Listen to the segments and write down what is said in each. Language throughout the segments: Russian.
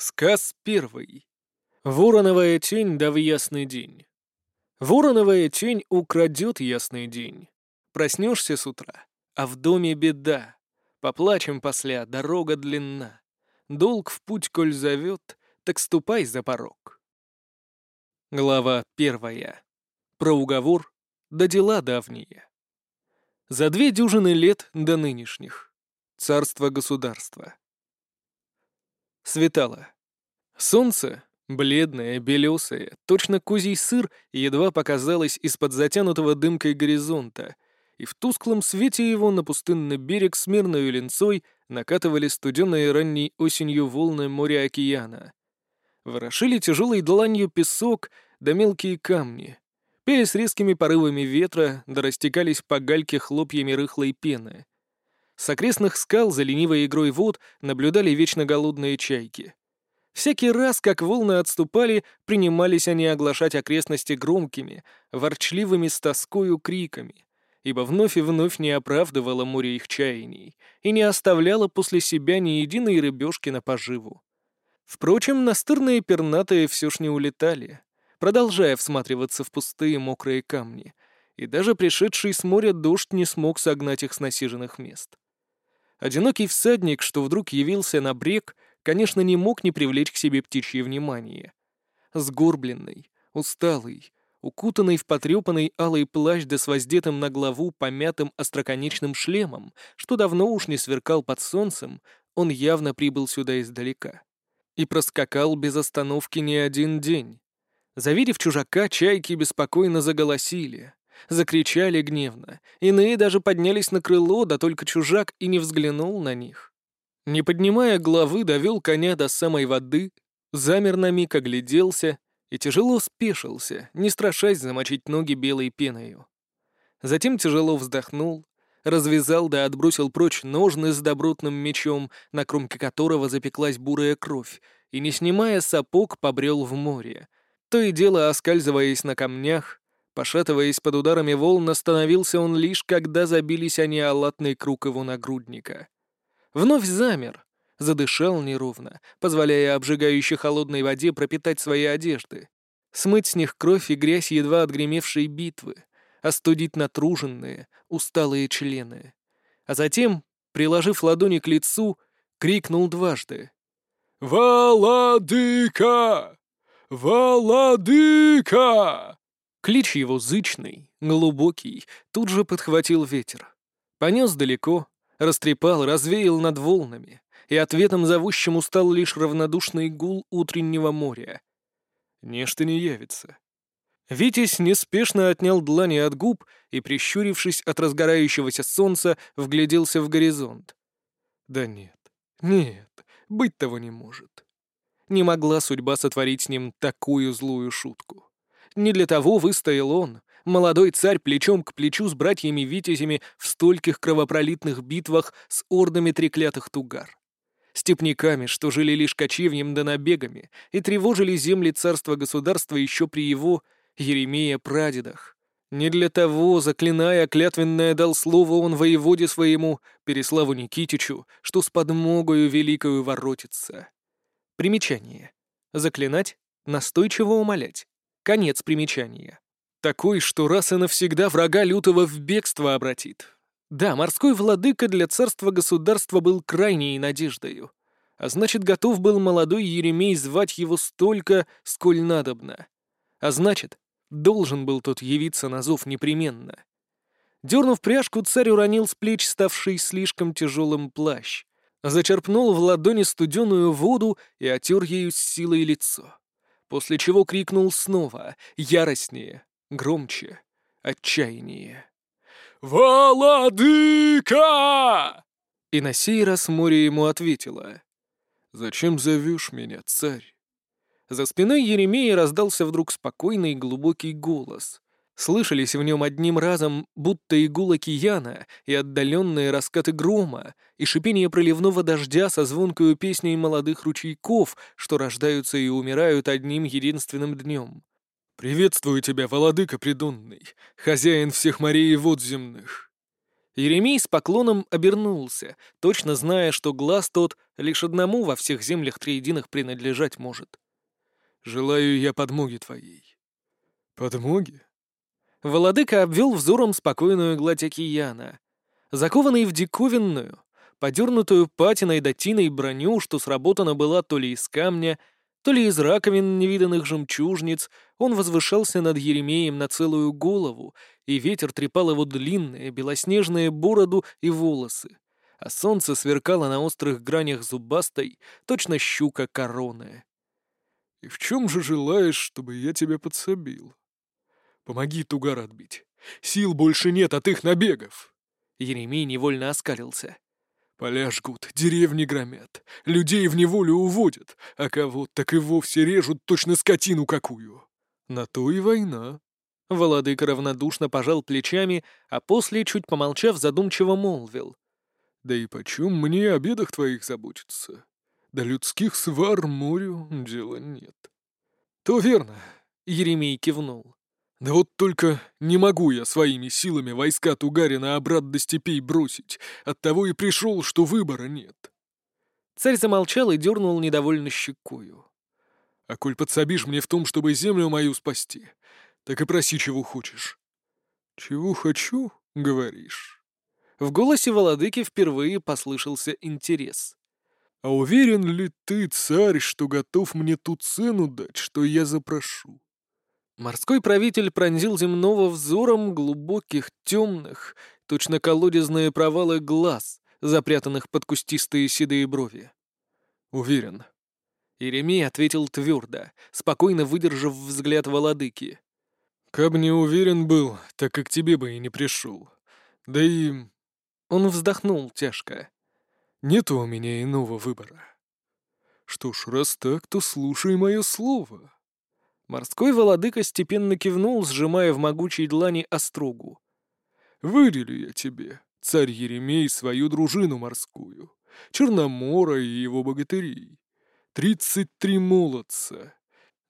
Сказ первый. Вороновая тень да в ясный день. Вороновая тень украдет ясный день. Проснешься с утра, а в доме беда. Поплачем после, дорога длинна. Долг в путь, коль зовет, так ступай за порог. Глава первая. Про уговор да дела давние. За две дюжины лет до нынешних. Царство-государство. Светало. Солнце, бледное, белесое, точно козий сыр, едва показалось из-под затянутого дымкой горизонта, и в тусклом свете его на пустынный берег с мирной ленцой накатывали студеные ранней осенью волны моря-океана. Ворошили тяжелой дланью песок да мелкие камни, пели с резкими порывами ветра да растекались по гальке хлопьями рыхлой пены. С окрестных скал за ленивой игрой вод наблюдали вечно голодные чайки. Всякий раз, как волны отступали, принимались они оглашать окрестности громкими, ворчливыми с тоскою криками, ибо вновь и вновь не оправдывало море их чаяний и не оставляло после себя ни единой рыбешки на поживу. Впрочем, настырные пернатые все ж не улетали, продолжая всматриваться в пустые мокрые камни, и даже пришедший с моря дождь не смог согнать их с насиженных мест. Одинокий всадник, что вдруг явился на брег, конечно, не мог не привлечь к себе птичье внимание. Сгорбленный, усталый, укутанный в потрепанный алый плащ да с воздетым на главу помятым остроконечным шлемом, что давно уж не сверкал под солнцем, он явно прибыл сюда издалека. И проскакал без остановки не один день. Завидев чужака, чайки беспокойно заголосили. Закричали гневно. Иные даже поднялись на крыло, да только чужак и не взглянул на них. Не поднимая головы, довел коня до самой воды, замер на миг, огляделся и тяжело спешился, не страшась замочить ноги белой пеною. Затем тяжело вздохнул, развязал да отбросил прочь ножны с добротным мечом, на кромке которого запеклась бурая кровь, и, не снимая сапог, побрел в море, то и дело оскальзываясь на камнях, Пошатываясь под ударами волн, остановился он лишь, когда забились они о латный круг его нагрудника. Вновь замер, задышал неровно, позволяя обжигающей холодной воде пропитать свои одежды, смыть с них кровь и грязь едва отгремевшей битвы, остудить натруженные, усталые члены. А затем, приложив ладони к лицу, крикнул дважды. «Валадыка! Валадыка!» Клич его зычный, глубокий, тут же подхватил ветер. Понес далеко, растрепал, развеял над волнами, и ответом зовущему стал лишь равнодушный гул утреннего моря. Нечто не явится. Витязь неспешно отнял длани от губ и, прищурившись от разгорающегося солнца, вгляделся в горизонт. Да нет, нет, быть того не может. Не могла судьба сотворить с ним такую злую шутку. Не для того выстоял он, молодой царь плечом к плечу с братьями-витязями в стольких кровопролитных битвах с ордами треклятых тугар. Степняками, что жили лишь кочевнем да набегами, и тревожили земли царства-государства еще при его, Еремея, прадедах. Не для того, заклиная клятвенное, дал слово он воеводе своему, Переславу Никитичу, что с подмогою великою воротится. Примечание. Заклинать, настойчиво умолять. Конец примечания. Такой, что раз и навсегда врага лютого в бегство обратит. Да, морской владыка для царства-государства был крайней надеждою. А значит, готов был молодой Еремей звать его столько, сколь надобно. А значит, должен был тот явиться на зов непременно. Дернув пряжку, царь уронил с плеч ставший слишком тяжелым плащ, зачерпнул в ладони студеную воду и отер ею с силой лицо после чего крикнул снова, яростнее, громче, отчаяние. «Владыка!» И на сей раз море ему ответило. «Зачем зовешь меня, царь?» За спиной Еремея раздался вдруг спокойный глубокий голос. Слышались в нем одним разом будто и гул океана, и отдаленные раскаты грома, и шипение проливного дождя со звонкою песней молодых ручейков, что рождаются и умирают одним единственным днем. «Приветствую тебя, владыка придонный, хозяин всех морей и вод земных!» Еремей с поклоном обернулся, точно зная, что глаз тот лишь одному во всех землях триединых принадлежать может. «Желаю я подмоги твоей». «Подмоги?» Володыка обвел взором спокойную гладь океана. Закованный в диковинную, подернутую патиной да тиной броню, что сработана была то ли из камня, то ли из раковин невиданных жемчужниц, он возвышался над Еремеем на целую голову, и ветер трепал его длинные, белоснежные бороду и волосы, а солнце сверкало на острых гранях зубастой, точно щука короны. «И в чем же желаешь, чтобы я тебя подсобил? Помоги тугар отбить. Сил больше нет от их набегов!» Еремей невольно оскалился. Поля жгут, деревни громят, людей в неволю уводят, а кого так и вовсе режут точно скотину какую. На то и война. Володыка равнодушно пожал плечами, а после, чуть помолчав, задумчиво молвил. «Да и почем мне о бедах твоих заботиться? До людских свар морю дела нет». «То верно», — Еремей кивнул. Да вот только не могу я своими силами войска Тугарина обрат до степей бросить. Оттого и пришел, что выбора нет. Царь замолчал и дернул недовольно щекою. А коль подсобишь мне в том, чтобы землю мою спасти, так и проси, чего хочешь. Чего хочу, говоришь? В голосе Володыки впервые послышался интерес. А уверен ли ты, царь, что готов мне ту цену дать, что я запрошу? Морской правитель пронзил земного взором глубоких, темных, точно колодезные провалы глаз, запрятанных под кустистые седые брови. «Уверен». Иеремей ответил твердо, спокойно выдержав взгляд Володыки. «Каб не уверен был, так как тебе бы и не пришел. Да и...» Он вздохнул тяжко. «Нет у меня иного выбора. Что ж, раз так, то слушай мое слово». Морской володыка степенно кивнул, сжимая в могучей длани острогу. «Выделю я тебе, царь Еремей, свою дружину морскую, Черномора и его богатырей. Тридцать три молодца.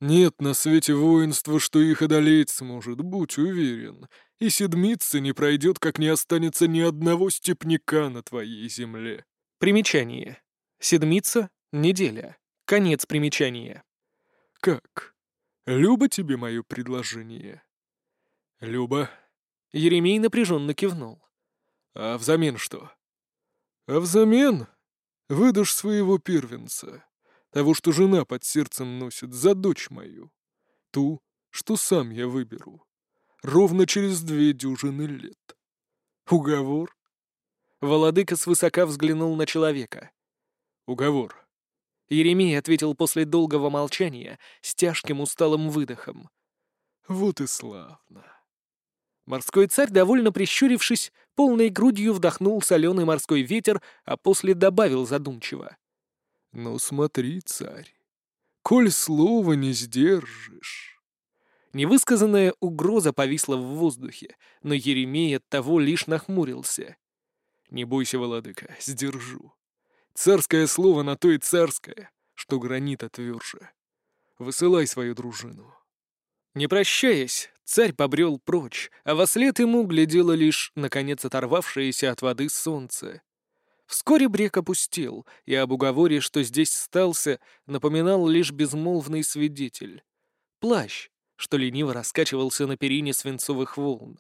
Нет на свете воинства, что их одолеть сможет, будь уверен, и седмица не пройдет, как не останется ни одного степняка на твоей земле». Примечание. Седмица — неделя. Конец примечания. «Как? Люба тебе мое предложение?» «Люба». Еремей напряженно кивнул. «А взамен что?» «А взамен выдашь своего первенца, того, что жена под сердцем носит, за дочь мою, ту, что сам я выберу, ровно через две дюжины лет. Уговор?» Володыка свысока взглянул на человека. «Уговор. Еремей ответил после долгого молчания с тяжким усталым выдохом. «Вот и славно». Морской царь, довольно прищурившись, полной грудью вдохнул соленый морской ветер, а после добавил задумчиво. «Ну смотри, царь, коль слова не сдержишь...» Невысказанная угроза повисла в воздухе, но Еремей от того лишь нахмурился. «Не бойся, владыка, сдержу. Царское слово на то и царское, что гранита тверже. Высылай свою дружину». Не прощаясь, царь побрел прочь, а во след ему глядело лишь, наконец, оторвавшееся от воды солнце. Вскоре брег опустел, и об уговоре, что здесь стался, напоминал лишь безмолвный свидетель. Плащ, что лениво раскачивался на перине свинцовых волн.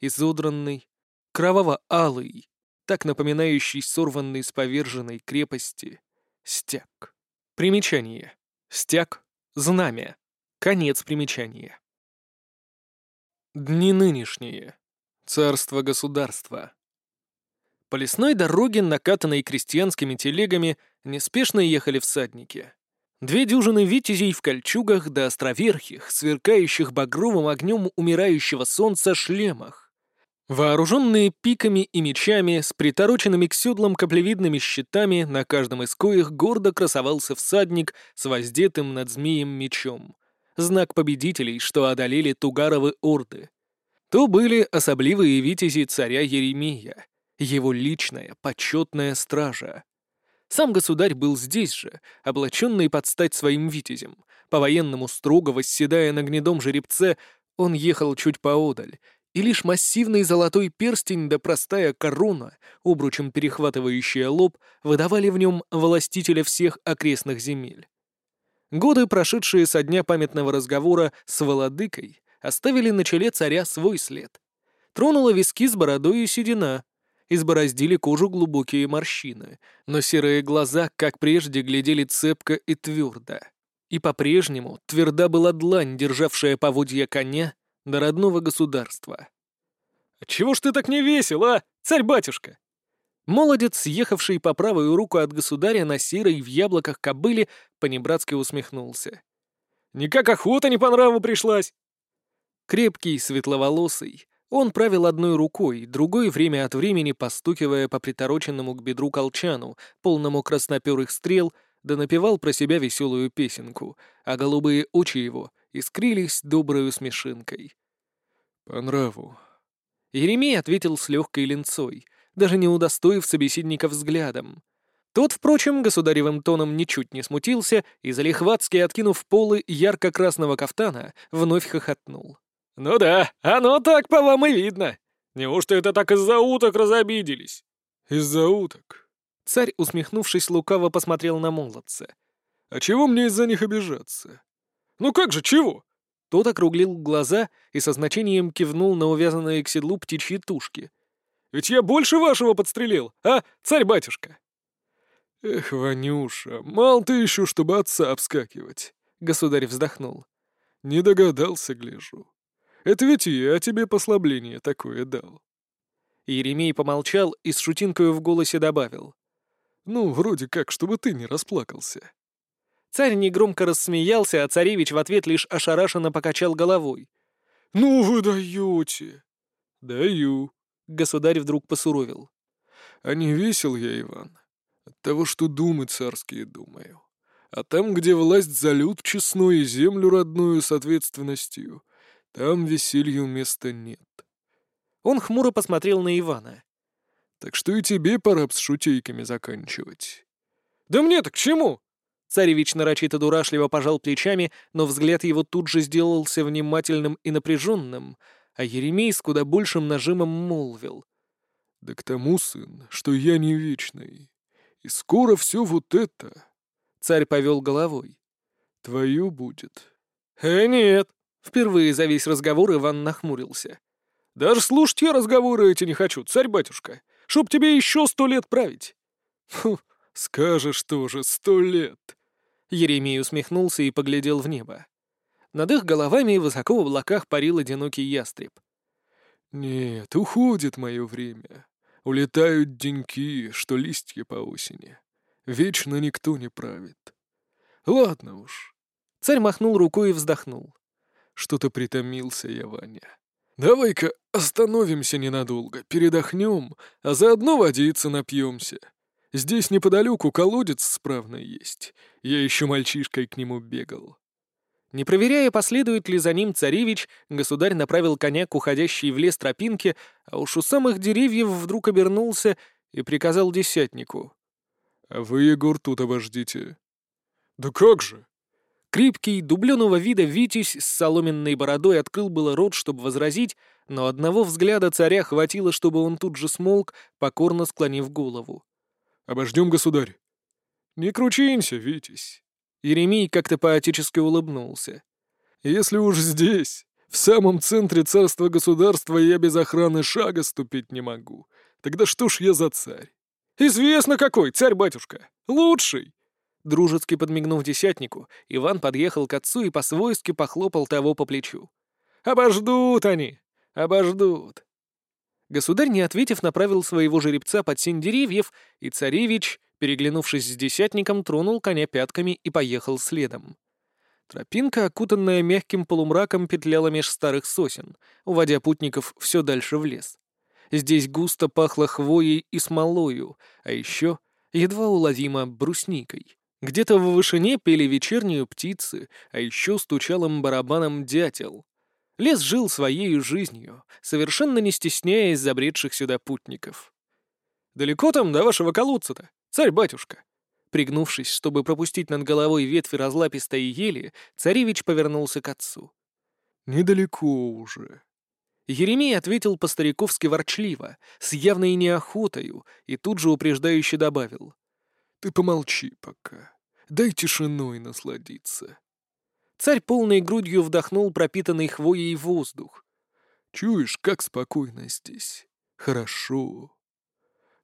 Изодранный, кроваво-алый, так напоминающий сорванный с поверженной крепости стяг. Примечание. Стяг. Знамя. Конец примечания. Дни нынешние. Царство-государство. По лесной дороге, накатанной крестьянскими телегами, неспешно ехали всадники. Две дюжины витязей в кольчугах да островерхих, сверкающих багровым огнем умирающего солнца шлемах. Вооруженные пиками и мечами, с притороченными к седлам каплевидными щитами, на каждом из коих гордо красовался всадник с воздетым над змеем мечом. Знак победителей, что одолели Тугаровы орды. То были особливые витязи царя Еремия, его личная, почетная стража. Сам государь был здесь же, облаченный под стать своим витязем. По-военному строго восседая на гнедом жеребце, он ехал чуть поодаль, и лишь массивный золотой перстень да простая корона, обручем перехватывающая лоб, выдавали в нем властителя всех окрестных земель. Годы, прошедшие со дня памятного разговора с Володыкой, оставили на челе царя свой след. Тронула виски с бородой и седина, избороздили кожу глубокие морщины, но серые глаза, как прежде, глядели цепко и твердо. И по-прежнему тверда была длань, державшая поводья коня до родного государства. «Чего ж ты так не весел, а, царь-батюшка?» Молодец, ехавший по правую руку от государя на серой в яблоках кобыле, понебратски усмехнулся. «Никак охота не по нраву пришлась!» Крепкий, светловолосый, он правил одной рукой, другой время от времени постукивая по притороченному к бедру колчану, полному красноперых стрел, да напевал про себя веселую песенку, а голубые очи его искрились доброй усмешинкой. «По нраву». Еремей ответил с легкой линцой, даже не удостоив собеседника взглядом. Тот, впрочем, государевым тоном ничуть не смутился и, залихватски откинув полы ярко-красного кафтана, вновь хохотнул. «Ну да, оно так по вам и видно. Неужто это так из-за уток разобиделись?» «Из-за уток?» Царь, усмехнувшись, лукаво посмотрел на молодца. «А чего мне из-за них обижаться? «Ну как же, чего?» Тот округлил глаза и со значением кивнул на увязанные к седлу птичьи тушки. «Ведь я больше вашего подстрелил, а, царь-батюшка?» «Эх, Ванюша, мал ты еще, чтобы отца обскакивать», — государь вздохнул. «Не догадался, гляжу. Это ведь я тебе послабление такое дал». Еремей помолчал и с шутинкой в голосе добавил. «Ну, вроде как, чтобы ты не расплакался». Царь негромко рассмеялся, а царевич в ответ лишь ошарашенно покачал головой. «Ну вы даете!» «Даю», — государь вдруг посуровил. «А не весел я, Иван, от того, что думы царские думаю. А там, где власть за люд честной и землю родную с ответственностью, там веселью места нет». Он хмуро посмотрел на Ивана. «Так что и тебе пора с шутейками заканчивать». «Да мне-то к чему?» Царевич нарочито дурашливо пожал плечами, но взгляд его тут же сделался внимательным и напряженным, а Еремей с куда большим нажимом молвил. «Да к тому, сын, что я не вечный, и скоро все вот это...» Царь повел головой. «Твое будет». «Э, нет!» Впервые за весь разговор Иван нахмурился. «Даже слушать я разговоры эти не хочу, царь-батюшка, чтоб тебе еще сто лет править». «Фу, скажешь тоже, сто лет!» Еремей усмехнулся и поглядел в небо. Над их головами высоко в облаках парил одинокий ястреб. «Нет, уходит мое время. Улетают деньки, что листья по осени. Вечно никто не правит. Ладно уж». Царь махнул рукой и вздохнул. «Что-то притомился я, Ваня. Давай-ка остановимся ненадолго, передохнем, а заодно водиться напьемся. Здесь неподалеку колодец справный есть. Я еще мальчишкой к нему бегал». Не проверяя, последует ли за ним царевич, государь направил коня к уходящей в лес тропинке, а уж у самых деревьев вдруг обернулся и приказал десятнику. «А вы, Егор, тут обождите». «Да как же?» Крепкий, дубленого вида Витязь с соломенной бородой открыл было рот, чтобы возразить, но одного взгляда царя хватило, чтобы он тут же смолк, покорно склонив голову. Обождем, государь». «Не кручинься, Витязь». Еремей как-то поотечески улыбнулся. «Если уж здесь, в самом центре царства-государства, я без охраны шага ступить не могу, тогда что ж я за царь?» «Известно какой, царь-батюшка! Лучший!» Дружески подмигнув десятнику, Иван подъехал к отцу и по-свойски похлопал того по плечу. «Обождут они! Обождут!» Государь, не ответив, направил своего жеребца под сень деревьев, и царевич, переглянувшись с десятником, тронул коня пятками и поехал следом. Тропинка, окутанная мягким полумраком, петляла меж старых сосен, уводя путников все дальше в лес. Здесь густо пахло хвоей и смолою, а еще едва уловимо брусникой. Где-то в вышине пели вечернюю птицы, а еще стучалым барабаном дятел. Лес жил своей жизнью, совершенно не стесняясь забредших сюда путников. «Далеко там до вашего колодца-то, царь-батюшка?» Пригнувшись, чтобы пропустить над головой ветви разлапистой ели, царевич повернулся к отцу. «Недалеко уже». Еремей ответил по-стариковски ворчливо, с явной неохотою, и тут же упреждающе добавил. «Ты помолчи пока. Дай тишиной насладиться». Царь полной грудью вдохнул пропитанный хвоей воздух. «Чуешь, как спокойно здесь? Хорошо».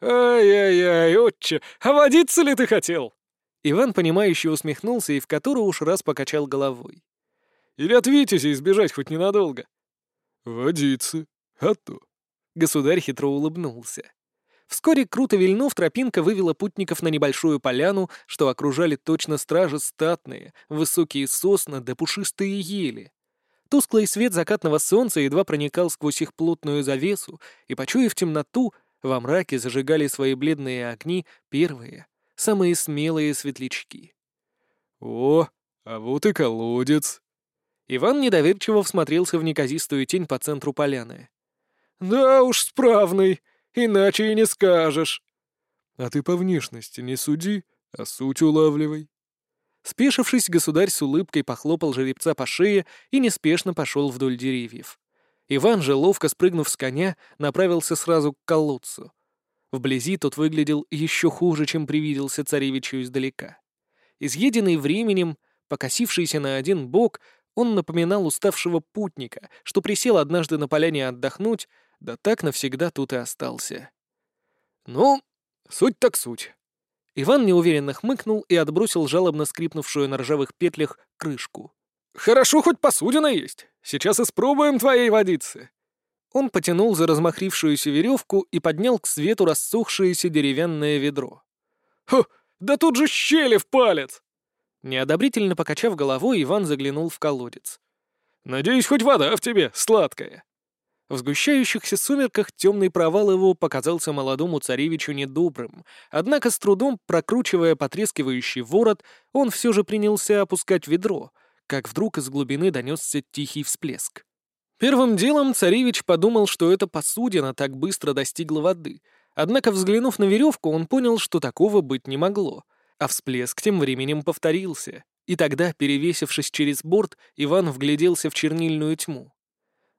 «Ай-яй-яй, отче, а водиться ли ты хотел?» Иван, понимающе усмехнулся и в который уж раз покачал головой. «Или от Витязя избежать хоть ненадолго?» «Водиться, а то». Государь хитро улыбнулся. Вскоре, круто вильнув, тропинка вывела путников на небольшую поляну, что окружали точно стражи статные, высокие сосны да пушистые ели. Тусклый свет закатного солнца едва проникал сквозь их плотную завесу, и, почуяв темноту, во мраке зажигали свои бледные огни первые, самые смелые светлячки. «О, а вот и колодец!» Иван недоверчиво всмотрелся в неказистую тень по центру поляны. «Да уж, справный, иначе и не скажешь». «А ты по внешности не суди, а суть улавливай». Спешившись, государь с улыбкой похлопал жеребца по шее и неспешно пошел вдоль деревьев. Иван же, ловко спрыгнув с коня, направился сразу к колодцу. Вблизи тот выглядел еще хуже, чем привиделся царевичу издалека. Изъеденный временем, покосившийся на один бок, он напоминал уставшего путника, что присел однажды на поляне отдохнуть, да так навсегда тут и остался. «Ну, суть так суть». Иван неуверенно хмыкнул и отбросил жалобно скрипнувшую на ржавых петлях крышку. «Хорошо, хоть посудина есть. Сейчас испробуем твоей водицы». Он потянул за размахрившуюся веревку и поднял к свету рассохшееся деревянное ведро. «Хо, да тут же щели в палец!» Неодобрительно покачав головой, Иван заглянул в колодец. «Надеюсь, хоть вода в тебе сладкая». В сгущающихся сумерках темный провал его показался молодому царевичу недобрым, однако с трудом, прокручивая потрескивающий ворот, он все же принялся опускать ведро, как вдруг из глубины донесся тихий всплеск. Первым делом царевич подумал, что эта посудина так быстро достигла воды, однако, взглянув на веревку, он понял, что такого быть не могло — а всплеск тем временем повторился, и тогда, перевесившись через борт, Иван вгляделся в чернильную тьму.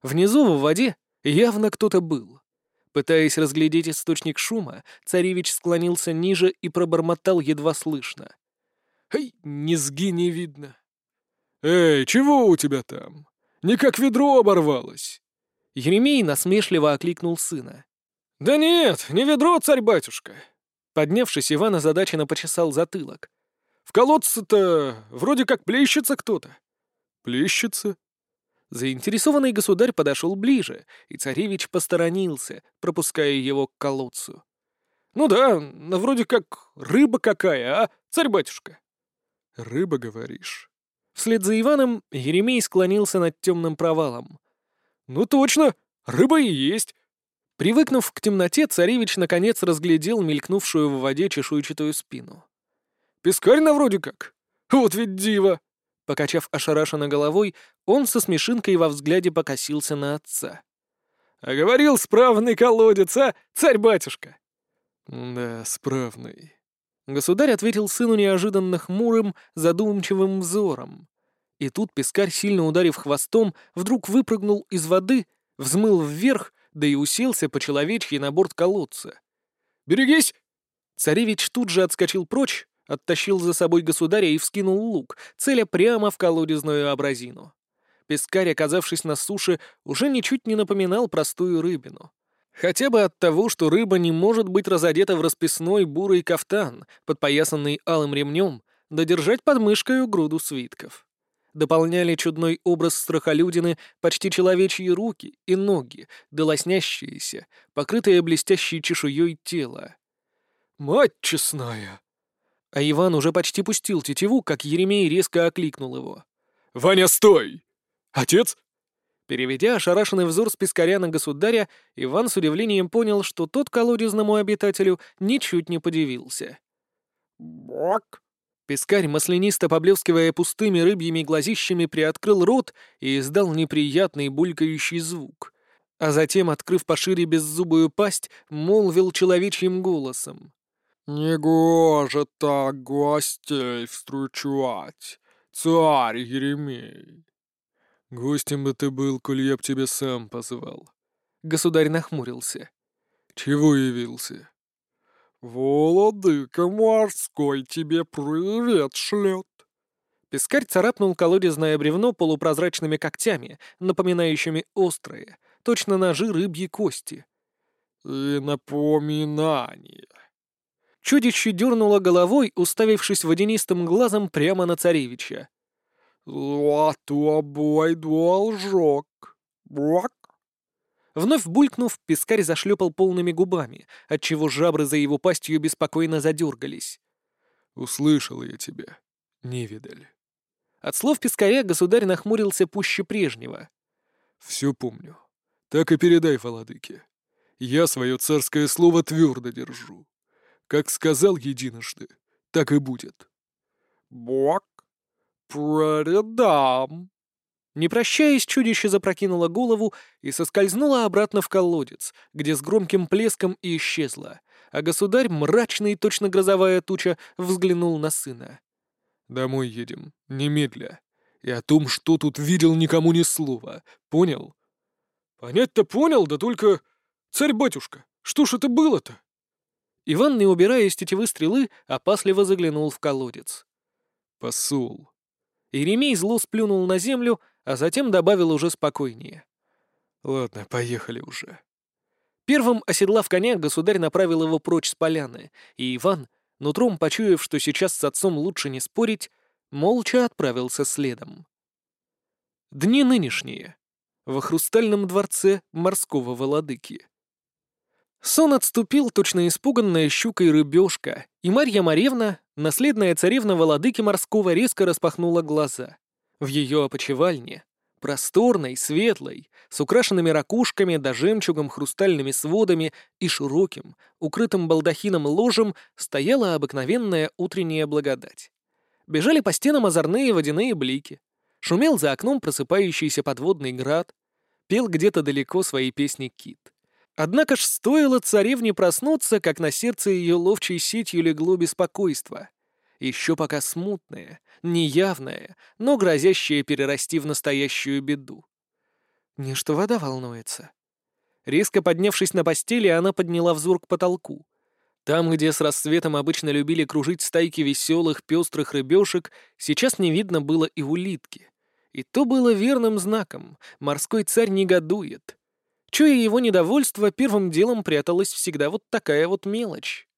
Внизу в воде явно кто-то был. Пытаясь разглядеть источник шума, царевич склонился ниже и пробормотал едва слышно. «Эй, низги не видно!» «Эй, чего у тебя там? Не как ведро оборвалось!» Еремей насмешливо окликнул сына. «Да нет, не ведро, царь-батюшка. Поднявшись, Иван озадаченно почесал затылок. «В колодце-то вроде как плещется кто-то». «Плещется?» Заинтересованный государь подошел ближе, и царевич посторонился, пропуская его к колодцу. «Ну да, вроде как рыба какая, а, царь-батюшка?» «Рыба, говоришь?» Вслед за Иваном Еремей склонился над темным провалом. «Ну точно, рыба и есть. Привыкнув к темноте, царевич наконец разглядел мелькнувшую в воде чешуйчатую спину. «Пескарь на вроде как! Вот ведь диво!» Покачав ошарашенно головой, он со смешинкой во взгляде покосился на отца. «А говорил, справный колодец, а, царь-батюшка?» «Да, справный». Государь ответил сыну неожиданно хмурым, задумчивым взором. И тут пескарь, сильно ударив хвостом, вдруг выпрыгнул из воды, взмыл вверх да и уселся по-человечьи на борт колодца. «Берегись!» Царевич тут же отскочил прочь, оттащил за собой государя и вскинул лук, целя прямо в колодезную абразину. Пескарь, оказавшись на суше, уже ничуть не напоминал простую рыбину. Хотя бы от того, что рыба не может быть разодета в расписной бурый кафтан, подпоясанный алым ремнем, да держать под мышкой груду свитков дополняли чудной образ страхолюдины почти человечьи руки и ноги, да лоснящиеся, покрытые блестящей чешуей тело. «Мать честная!» А Иван уже почти пустил тетиву, как Еремей резко окликнул его. «Ваня, стой! Отец?» Переведя ошарашенный взор с пескаря на государя, Иван с удивлением понял, что тот колодезному обитателю ничуть не подивился. «Бок!» Пескарь, маслянисто поблескивая пустыми рыбьими глазищами, приоткрыл рот и издал неприятный булькающий звук. А затем, открыв пошире беззубую пасть, молвил человечьим голосом. «Негоже так гостей встречать, царь Еремей!» «Гостем бы ты был, коль я б тебя сам позвал», Государь нахмурился. «Чего явился?» «Владыка морской тебе привет шлет!» Пескарь царапнул колодезное бревно полупрозрачными когтями, напоминающими острые, точно ножи рыбьи кости. «И напоминание!» Чудище дернуло головой, уставившись водянистым глазом прямо на царевича. «Золотой должок! Брак!» Вновь булькнув, пескарь зашлепал полными губами, отчего жабры за его пастью беспокойно задергались. «Услышал я тебя, невидаль». От слов пескаря государь нахмурился пуще прежнего. «Все помню. Так и передай, владыке. Я свое царское слово твердо держу. Как сказал единожды, так и будет». «Бог, проредам». Не прощаясь, чудище запрокинуло голову и соскользнуло обратно в колодец, где с громким плеском и исчезло, а государь, мрачный, точно грозовая туча, взглянул на сына. «Домой едем, немедля. И о том, что тут видел, никому ни слова. Понял?» «Понять-то понял, да только... Царь-батюшка, что ж это было-то?» Иван, не убирая из тетивы стрелы, опасливо заглянул в колодец. «Посол». Иеремей зло сплюнул на землю, а затем добавил уже спокойнее. «Ладно, поехали уже». Первым, оседлав коня, государь направил его прочь с поляны, и Иван, нутром почуяв, что сейчас с отцом лучше не спорить, молча отправился следом. Дни нынешние. Во хрустальном дворце морского владыки. Сон отступил, точно испуганная щукой рыбешка, и Марья Маревна, наследная царевна владыки морского, резко распахнула глаза. В ее опочивальне, просторной, светлой, с украшенными ракушками да жемчугом хрустальными сводами и широким, укрытым балдахином ложем, стояла обыкновенная утренняя благодать. Бежали по стенам озорные водяные блики. Шумел за окном просыпающийся подводный град. Пел где-то далеко свои песни кит. Однако ж стоило царевне проснуться, как на сердце ее ловчей сетью легло беспокойство. Еще пока смутное, неявное, но грозящее перерасти в настоящую беду. Не что вода волнуется. Резко поднявшись на постели, она подняла взор к потолку. Там, где с рассветом обычно любили кружить стайки веселых, пестрых рыбешек, сейчас не видно было и улитки. И то было верным знаком. Морской царь негодует. Чуя его недовольство, первым делом пряталась всегда вот такая вот мелочь.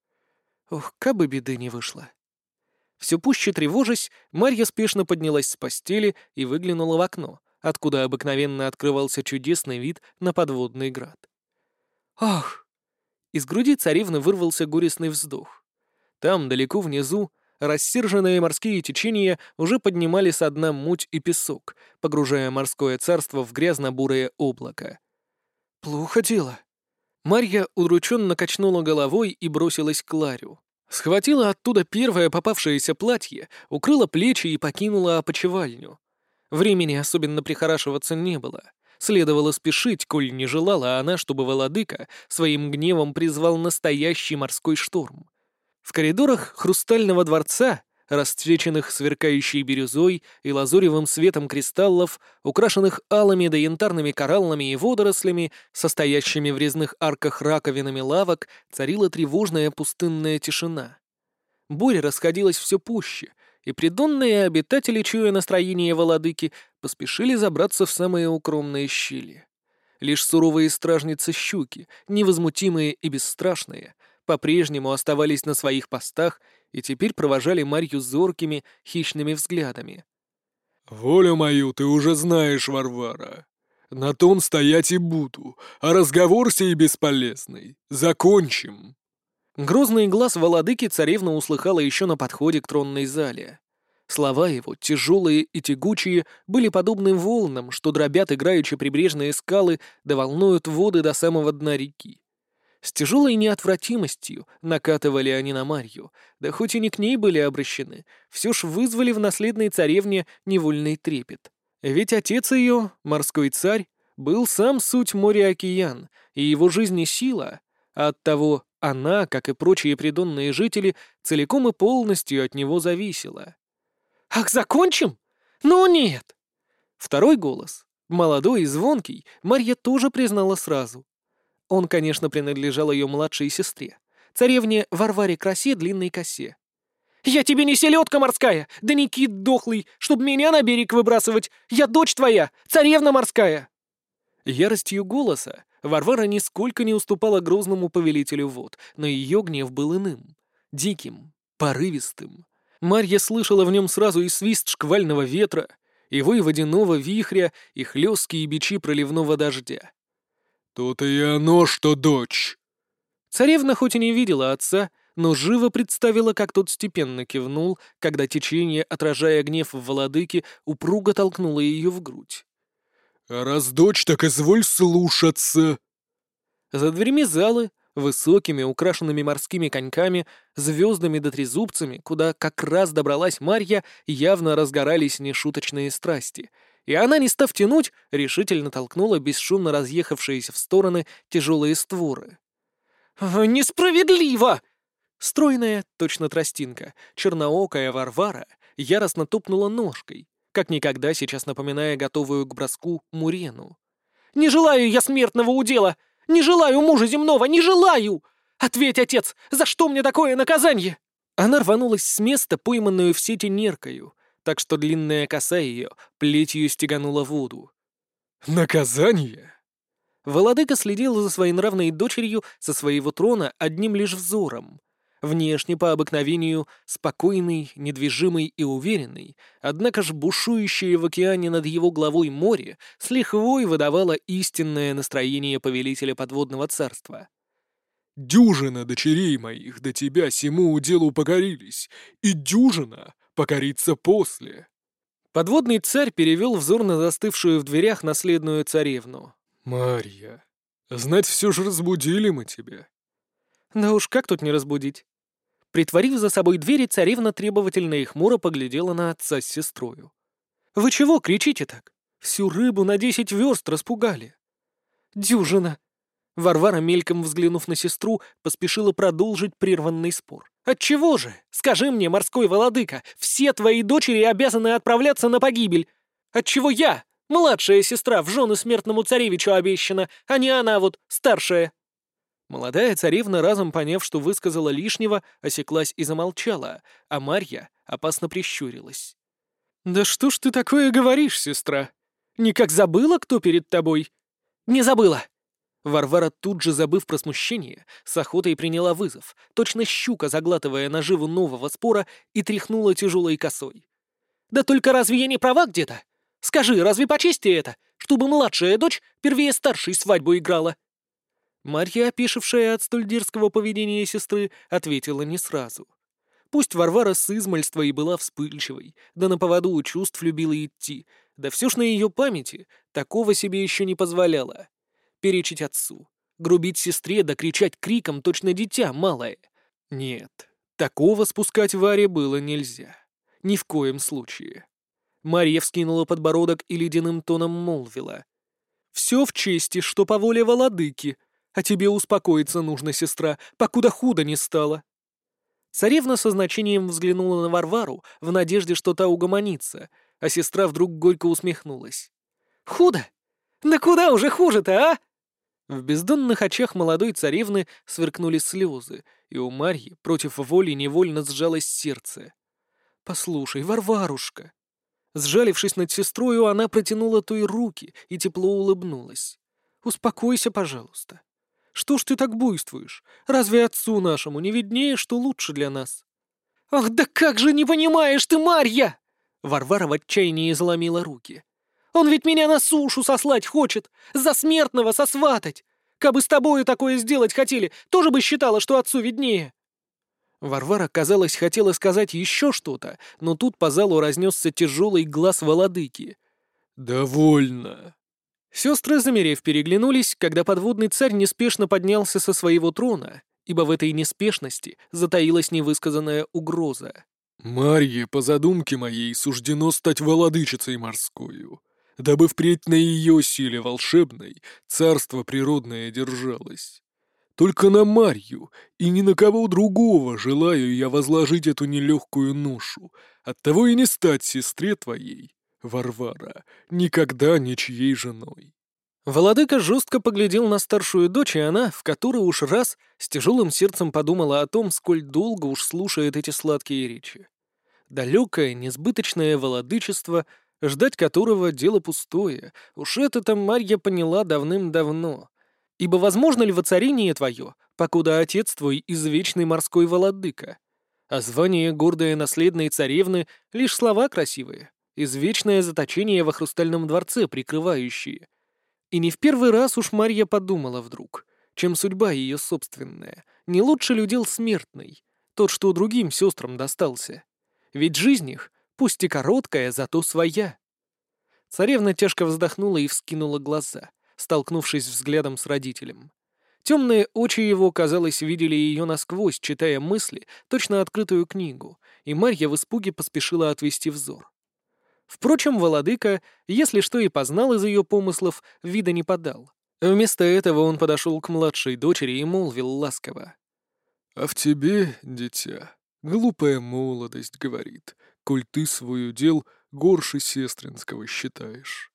Ох, кабы беды не вышло. Все пуще тревожась, Марья спешно поднялась с постели и выглянула в окно, откуда обыкновенно открывался чудесный вид на подводный град. «Ах!» Из груди царевны вырвался горестный вздох. Там, далеко внизу, рассерженные морские течения уже поднимали со дна муть и песок, погружая морское царство в грязно-бурое облако. «Плохо дело». Марья удрученно качнула головой и бросилась к Ларю. Схватила оттуда первое попавшееся платье, укрыла плечи и покинула опочивальню. Времени особенно прихорашиваться не было. Следовало спешить, коль не желала она, чтобы Володыка своим гневом призвал настоящий морской шторм. В коридорах хрустального дворца расцвеченных сверкающей бирюзой и лазуревым светом кристаллов, украшенных алыми да янтарными кораллами и водорослями, состоящими в резных арках раковинами лавок, царила тревожная пустынная тишина. Буря расходилась все пуще, и придонные обитатели, чуя настроение владыки, поспешили забраться в самые укромные щели. Лишь суровые стражницы-щуки, невозмутимые и бесстрашные, по-прежнему оставались на своих постах и теперь провожали Марью зоркими, хищными взглядами. «Волю мою ты уже знаешь, Варвара. На том стоять и буду, а разговор сей бесполезный. Закончим». Грозный глаз Володыки царевна услыхала еще на подходе к тронной зале. Слова его, тяжелые и тягучие, были подобны волнам, что дробят играючи прибрежные скалы да волнуют воды до самого дна реки. С тяжелой неотвратимостью накатывали они на Марью, да хоть и не к ней были обращены, все ж вызвали в наследной царевне невольный трепет. Ведь отец ее, морской царь, был сам суть моря-океан, и его жизнь и сила, а оттого она, как и прочие придонные жители, целиком и полностью от него зависела. «Ах, закончим? Ну нет!» Второй голос, молодой и звонкий, Марья тоже признала сразу. Он, конечно, принадлежал ее младшей сестре, царевне Варваре Красе Длинной Косе. «Я тебе не селедка морская, да не кит дохлый, чтоб меня на берег выбрасывать! Я дочь твоя, царевна морская!» Яростью голоса Варвара нисколько не уступала грозному повелителю вод, но ее гнев был иным, диким, порывистым. Марья слышала в нем сразу и свист шквального ветра, и вой водяного вихря, и хлесткие бичи проливного дождя. «То-то и оно, что дочь!» Царевна хоть и не видела отца, но живо представила, как тот степенно кивнул, когда течение, отражая гнев в владыке, упруго толкнуло ее в грудь. «А раз дочь, так изволь слушаться!» За дверьми залы, высокими, украшенными морскими коньками, звездами да трезубцами, куда как раз добралась Марья, явно разгорались нешуточные страсти, и она, не став тянуть, решительно толкнула бесшумно разъехавшиеся в стороны тяжелые створы. «Несправедливо!» Стройная, точно тростинка, черноокая Варвара яростно тупнула ножкой, как никогда сейчас напоминая готовую к броску Мурену. «Не желаю я смертного удела! Не желаю мужа земного! Не желаю! Ответь, отец, за что мне такое наказание?» Она рванулась с места, пойманную в сети неркою, так что длинная коса ее плетью стеганула воду. «Наказание?» Володыка следил за своей нравной дочерью со своего трона одним лишь взором, Внешне по обыкновению спокойный, недвижимый и уверенный, однако ж бушующее в океане над его головой море с лихвой выдавало истинное настроение повелителя подводного царства. «Дюжина дочерей моих до тебя сему уделу покорились, и дюжина покорится после». Подводный царь перевел взор на застывшую в дверях наследную царевну. «Марья, знать все же разбудили мы тебя». Да уж как тут не разбудить? Притворив за собой двери, царевна требовательно и хмуро поглядела на отца с сестрою. «Вы чего кричите так? Всю рыбу на десять верст распугали». «Дюжина!» Варвара, мельком взглянув на сестру, поспешила продолжить прерванный спор. «Отчего же? Скажи мне, морской володыка, все твои дочери обязаны отправляться на погибель. Отчего я, младшая сестра, в жены смертному царевичу обещана, а не она вот, старшая?» Молодая царевна, разом поняв, что высказала лишнего, осеклась и замолчала, а Марья опасно прищурилась. «Да что ж ты такое говоришь, сестра? Никак забыла, кто перед тобой?» «Не забыла!» Варвара, тут же забыв про смущение, с охотой приняла вызов, точно щука, заглатывая наживу нового спора, и тряхнула тяжелой косой. «Да только разве я не права где-то? Скажи, разве по чести это, чтобы младшая дочь первее старшей свадьбу играла?» Марья, опишившая от столь дерзкого поведения сестры, ответила не сразу. Пусть Варвара с измальства и была вспыльчивой, да на поводу у чувств любила идти, да все ж на ее памяти такого себе еще не позволяла. Перечить отцу, грубить сестре да кричать криком точно дитя малое. Нет, такого спускать Варе было нельзя. Ни в коем случае. Марья вскинула подбородок и ледяным тоном молвила. «Все в чести, что по воле владыки, а тебе успокоиться нужно, сестра, покуда худо не стало». Царевна со значением взглянула на Варвару в надежде, что та угомонится, а сестра вдруг горько усмехнулась. «Худо? Да куда уже хуже-то, а?» В бездонных очах молодой царевны сверкнули слезы, и у Марьи против воли невольно сжалось сердце. «Послушай, Варварушка!» Сжалившись над сестрою, она протянула той руки и тепло улыбнулась. «Успокойся, пожалуйста. Что ж ты так буйствуешь? Разве отцу нашему не виднее, что лучше для нас?» «Ах, да как же не понимаешь ты, Марья!» Варвара в отчаянии заломила руки. «Он ведь меня на сушу сослать хочет, за смертного сосватать! Кабы с тобою такое сделать хотели, тоже бы считала, что отцу виднее!» Варвара, казалось, хотела сказать еще что-то, но тут по залу разнесся тяжелый глаз володыки. «Довольно!» Сестры, замерев, переглянулись, когда подводный царь неспешно поднялся со своего трона, ибо в этой неспешности затаилась невысказанная угроза. «Марье, по задумке моей, суждено стать владычицей морскою, дабы впредь на ее силе волшебной царство природное держалось. Только на Марью и ни на кого другого желаю я возложить эту нелегкую ношу, оттого и не стать сестре твоей, Варвара, никогда ничьей женой. Володыка жестко поглядел на старшую дочь, и она, в которой уж раз, с тяжелым сердцем подумала о том, сколь долго уж слушает эти сладкие речи. Далекое, несбыточное володычество, ждать которого — дело пустое. Уж это-то Марья поняла давным-давно. Ибо возможно ли воцарение твое, покуда отец твой извечный морской володыка? А звание гордой наследной царевны — лишь слова красивые, извечное заточение во хрустальном дворце прикрывающие — и не в первый раз уж Марья подумала вдруг, чем судьба ее собственная, не лучше ли удел смертный, тот, что другим сестрам достался. Ведь жизнь их, пусть и короткая, зато своя. Царевна тяжко вздохнула и вскинула глаза, столкнувшись взглядом с родителем. Темные очи его, казалось, видели ее насквозь, читая мысли, точно открытую книгу, и Марья в испуге поспешила отвести взор. Впрочем, Володыка, если что и познал из ее помыслов, вида не подал. Вместо этого он подошел к младшей дочери и молвил ласково. «А в тебе, дитя, глупая молодость, — говорит, — коль ты свой удел горше сестринского считаешь».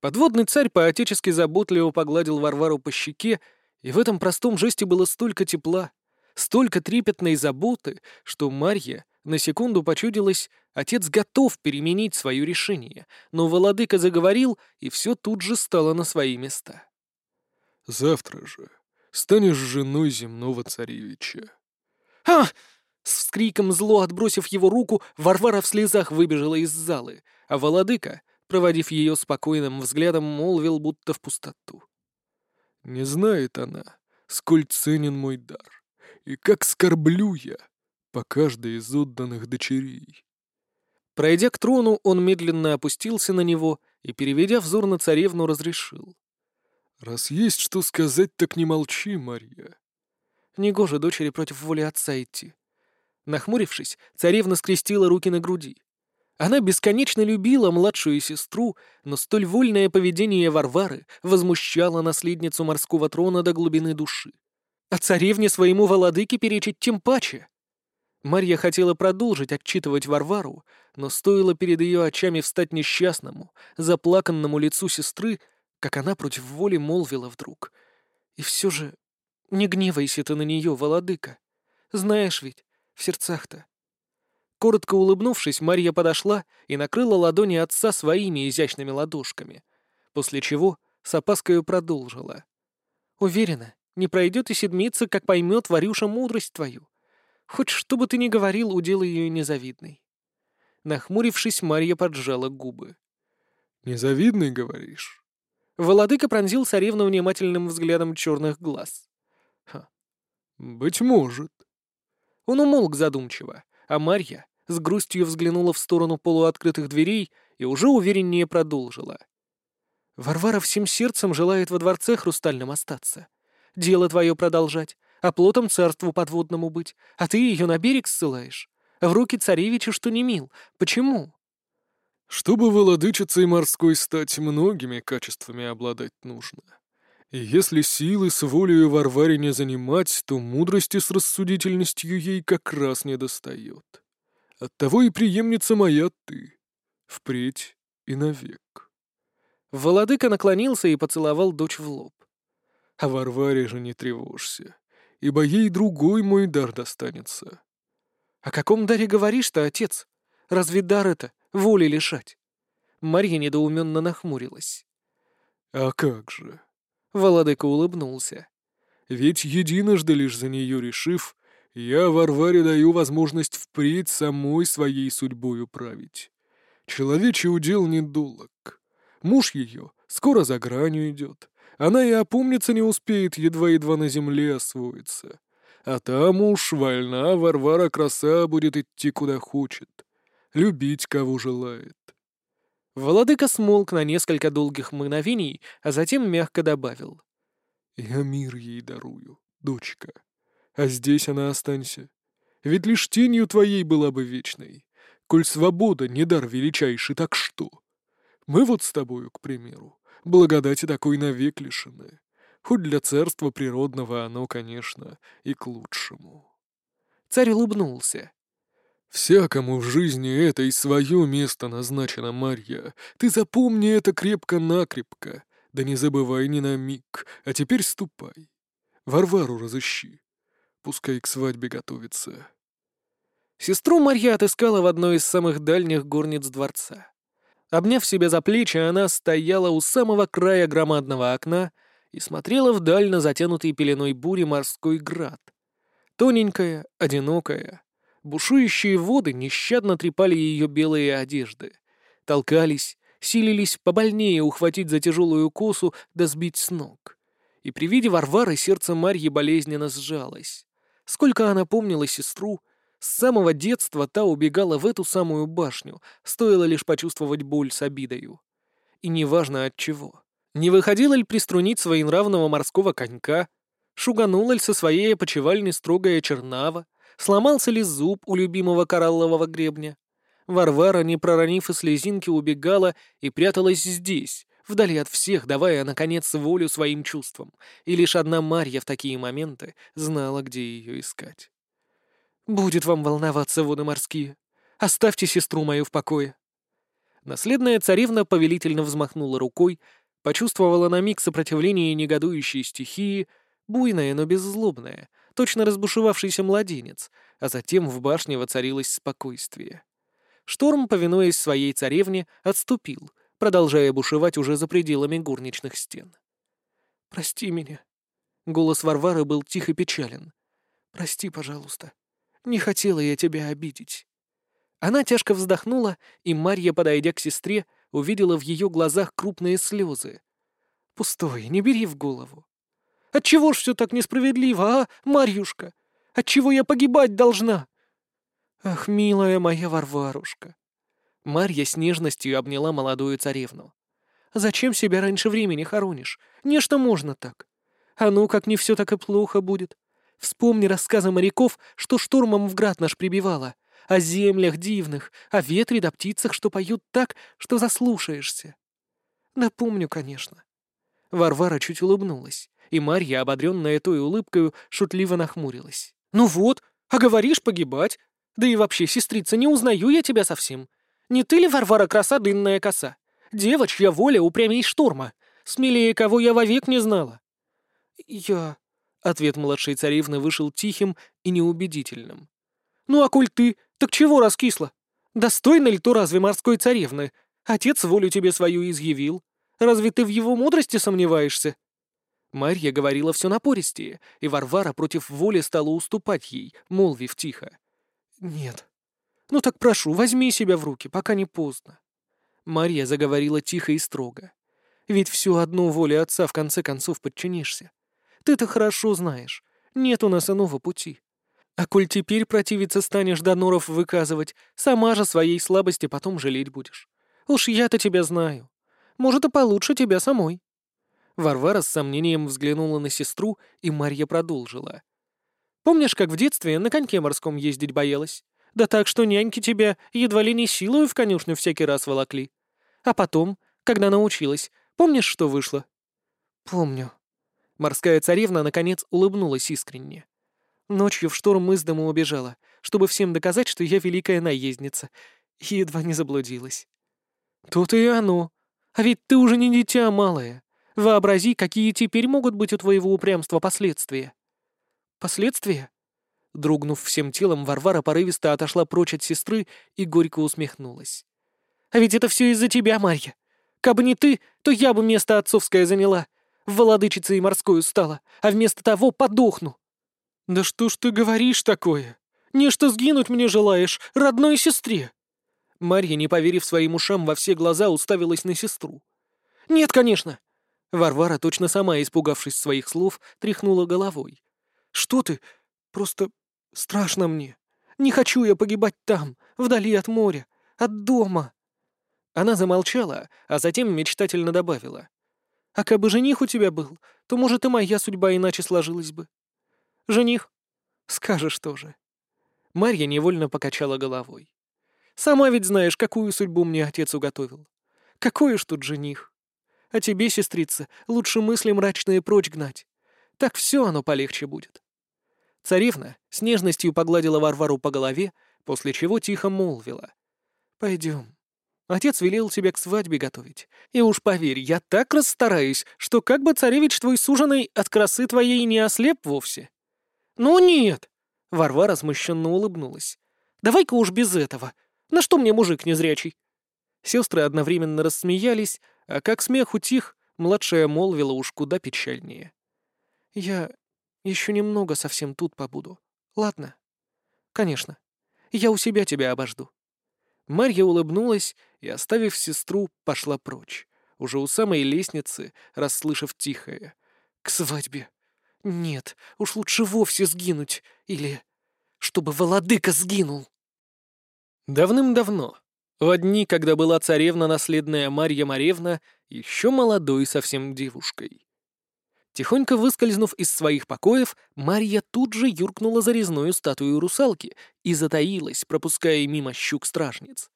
Подводный царь по-отечески заботливо погладил Варвару по щеке, и в этом простом жесте было столько тепла, столько трепетной заботы, что Марья на секунду почудилось, отец готов переменить свое решение, но Володыка заговорил, и все тут же стало на свои места. «Завтра же станешь женой земного царевича». «А!» С криком зло отбросив его руку, Варвара в слезах выбежала из залы, а Володыка, проводив ее спокойным взглядом, молвил будто в пустоту. «Не знает она, сколь ценен мой дар, и как скорблю я, по каждой из отданных дочерей. Пройдя к трону, он медленно опустился на него и, переведя взор на царевну, разрешил. «Раз есть что сказать, так не молчи, Марья». Негоже дочери против воли отца идти. Нахмурившись, царевна скрестила руки на груди. Она бесконечно любила младшую сестру, но столь вольное поведение Варвары возмущало наследницу морского трона до глубины души. А царевне своему владыке перечить тем паче. Марья хотела продолжить отчитывать Варвару, но стоило перед ее очами встать несчастному, заплаканному лицу сестры, как она против воли молвила вдруг. «И все же не гневайся ты на нее, Володыка. Знаешь ведь, в сердцах-то». Коротко улыбнувшись, Марья подошла и накрыла ладони отца своими изящными ладошками, после чего с опаскою продолжила. «Уверена, не пройдет и седмица, как поймет Варюша мудрость твою. Хоть что бы ты ни говорил, удел ее незавидный. Нахмурившись, Марья поджала губы. «Незавидный, говоришь?» Володыка пронзил царевну внимательным взглядом черных глаз. «Ха, быть может». Он умолк задумчиво, а Марья с грустью взглянула в сторону полуоткрытых дверей и уже увереннее продолжила. «Варвара всем сердцем желает во дворце хрустальном остаться. Дело твое продолжать, оплотом царству подводному быть, а ты ее на берег ссылаешь. В руки царевича, что не мил. Почему?» «Чтобы владычицей морской стать, многими качествами обладать нужно. И если силы с волею Варваре не занимать, то мудрости с рассудительностью ей как раз не достает. Оттого и преемница моя ты. Впредь и навек». Володыка наклонился и поцеловал дочь в лоб. «О Варваре же не тревожься ибо ей другой мой дар достанется». «О каком даре говоришь-то, отец? Разве дар это воли лишать?» Марья недоуменно нахмурилась. «А как же?» Володыка улыбнулся. «Ведь единожды лишь за нее решив, я Варваре даю возможность впредь самой своей судьбой управить. Человечий удел недолог. Муж ее скоро за гранью идет. Она и опомниться не успеет, едва-едва на земле освоиться. А там уж вольна Варвара краса будет идти куда хочет, любить кого желает. Владыка смолк на несколько долгих мгновений, а затем мягко добавил. «Я мир ей дарую, дочка, а здесь она останься. Ведь лишь тенью твоей была бы вечной. Коль свобода не дар величайший, так что? Мы вот с тобою, к примеру, благодати такой навек лишены. Хоть для царства природного оно, конечно, и к лучшему. Царь улыбнулся. «Всякому в жизни этой свое место назначено, Марья. Ты запомни это крепко-накрепко. Да не забывай ни на миг, а теперь ступай. Варвару разыщи. Пускай к свадьбе готовится. Сестру Марья отыскала в одной из самых дальних горниц дворца. Обняв себя за плечи, она стояла у самого края громадного окна и смотрела вдаль на затянутый пеленой бури морской град. Тоненькая, одинокая. Бушующие воды нещадно трепали ее белые одежды. Толкались, силились побольнее ухватить за тяжелую косу да сбить с ног. И при виде Варвары сердце Марьи болезненно сжалось. Сколько она помнила сестру, с самого детства та убегала в эту самую башню, стоило лишь почувствовать боль с обидою. И неважно от чего. Не выходила ли приструнить своенравного морского конька, шуганула ли со своей опочивальни строгая чернава, сломался ли зуб у любимого кораллового гребня. Варвара, не проронив и слезинки, убегала и пряталась здесь, вдали от всех, давая, наконец, волю своим чувствам, и лишь одна Марья в такие моменты знала, где ее искать. «Будет вам волноваться воды морские. Оставьте сестру мою в покое». Наследная царевна повелительно взмахнула рукой, почувствовала на миг сопротивление негодующей стихии, буйное, но беззлобное, точно разбушевавшийся младенец, а затем в башне воцарилось спокойствие. Шторм, повинуясь своей царевне, отступил, продолжая бушевать уже за пределами горничных стен. «Прости меня». Голос Варвары был тихо печален. «Прости, пожалуйста. Не хотела я тебя обидеть». Она тяжко вздохнула, и Марья, подойдя к сестре, увидела в ее глазах крупные слезы. «Пустой, не бери в голову. Отчего ж все так несправедливо, а, Марьюшка? Отчего я погибать должна?» «Ах, милая моя Варварушка!» Марья с нежностью обняла молодую царевну. «Зачем себя раньше времени хоронишь? Нечто можно так. А ну, как не все так и плохо будет. Вспомни рассказы моряков, что штурмом в град наш прибивало, о землях дивных, о ветре да птицах, что поют так, что заслушаешься. Да помню, конечно. Варвара чуть улыбнулась, и Марья, ободренная той улыбкой, шутливо нахмурилась. «Ну вот, а говоришь погибать. Да и вообще, сестрица, не узнаю я тебя совсем. Не ты ли Варвара краса дынная коса? Девочья воля упрямей шторма. Смелее кого я вовек не знала». «Я...» Ответ младшей царевны вышел тихим и неубедительным. «Ну а коль ты, так чего раскисла? Достойна ли то разве морской царевны? Отец волю тебе свою изъявил. Разве ты в его мудрости сомневаешься?» Марья говорила все напористее, и Варвара против воли стала уступать ей, молвив тихо. «Нет. Ну так прошу, возьми себя в руки, пока не поздно». Марья заговорила тихо и строго. «Ведь всю одну воле отца в конце концов подчинишься. Ты-то хорошо знаешь. Нет у нас иного пути. А коль теперь противиться станешь доноров выказывать, сама же своей слабости потом жалеть будешь. Уж я-то тебя знаю. Может, и получше тебя самой». Варвара с сомнением взглянула на сестру, и Марья продолжила. «Помнишь, как в детстве на коньке морском ездить боялась? Да так, что няньки тебя едва ли не силою в конюшню всякий раз волокли. А потом, когда научилась, помнишь, что вышло?» «Помню», Морская царевна, наконец, улыбнулась искренне. Ночью в шторм из дома убежала, чтобы всем доказать, что я великая наездница, едва не заблудилась. Тут и оно. А ведь ты уже не дитя малое. Вообрази, какие теперь могут быть у твоего упрямства последствия. Последствия? Дрогнув всем телом, Варвара порывисто отошла прочь от сестры и горько усмехнулась. «А ведь это все из-за тебя, Марья. Кабы не ты, то я бы место отцовское заняла, Владычицей морскую стала, а вместо того подохну». «Да что ж ты говоришь такое? Нечто сгинуть мне желаешь, родной сестре?» Марья, не поверив своим ушам, во все глаза уставилась на сестру. «Нет, конечно!» Варвара, точно сама испугавшись своих слов, тряхнула головой. «Что ты? Просто страшно мне. Не хочу я погибать там, вдали от моря, от дома». Она замолчала, а затем мечтательно добавила. А как бы жених у тебя был, то, может, и моя судьба иначе сложилась бы. Жених? Скажешь тоже. Марья невольно покачала головой. Сама ведь знаешь, какую судьбу мне отец уготовил. Какой уж тут жених. А тебе, сестрица, лучше мысли мрачные прочь гнать. Так все оно полегче будет. Царевна с нежностью погладила Варвару по голове, после чего тихо молвила. «Пойдем. Отец велел тебя к свадьбе готовить. И уж поверь, я так расстараюсь, что как бы царевич твой суженый от красы твоей не ослеп вовсе». «Ну нет!» — Варвара смущенно улыбнулась. «Давай-ка уж без этого. На что мне мужик незрячий?» Сестры одновременно рассмеялись, а как смех утих, младшая молвила уж куда печальнее. «Я еще немного совсем тут побуду. Ладно?» «Конечно. Я у себя тебя обожду». Марья улыбнулась и, оставив сестру, пошла прочь, уже у самой лестницы, расслышав тихое. «К свадьбе. Нет, уж лучше вовсе сгинуть. Или чтобы Володыка сгинул». Давным-давно, в дни, когда была царевна наследная Марья Маревна, еще молодой совсем девушкой. Тихонько выскользнув из своих покоев, Марья тут же юркнула за резную статую русалки и затаилась, пропуская мимо щук-стражниц.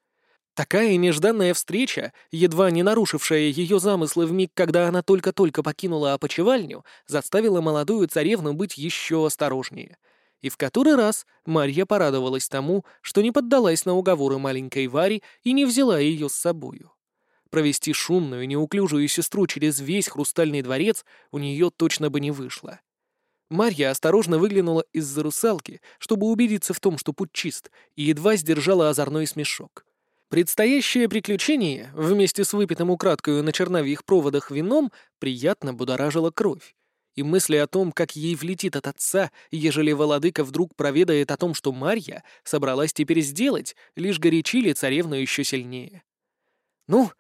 Такая нежданная встреча, едва не нарушившая ее замыслы в миг, когда она только-только покинула опочивальню, заставила молодую царевну быть еще осторожнее. И в который раз Марья порадовалась тому, что не поддалась на уговоры маленькой Вари и не взяла ее с собою. Провести шумную, неуклюжую сестру через весь хрустальный дворец у нее точно бы не вышло. Марья осторожно выглянула из-за русалки, чтобы убедиться в том, что путь чист, и едва сдержала озорной смешок. Предстоящее приключение, вместе с выпитым украдкою на черновьих проводах вином, приятно будоражило кровь. И мысли о том, как ей влетит от отца, ежели Володыка вдруг проведает о том, что Марья собралась теперь сделать, лишь горячили царевну еще сильнее. «Ну,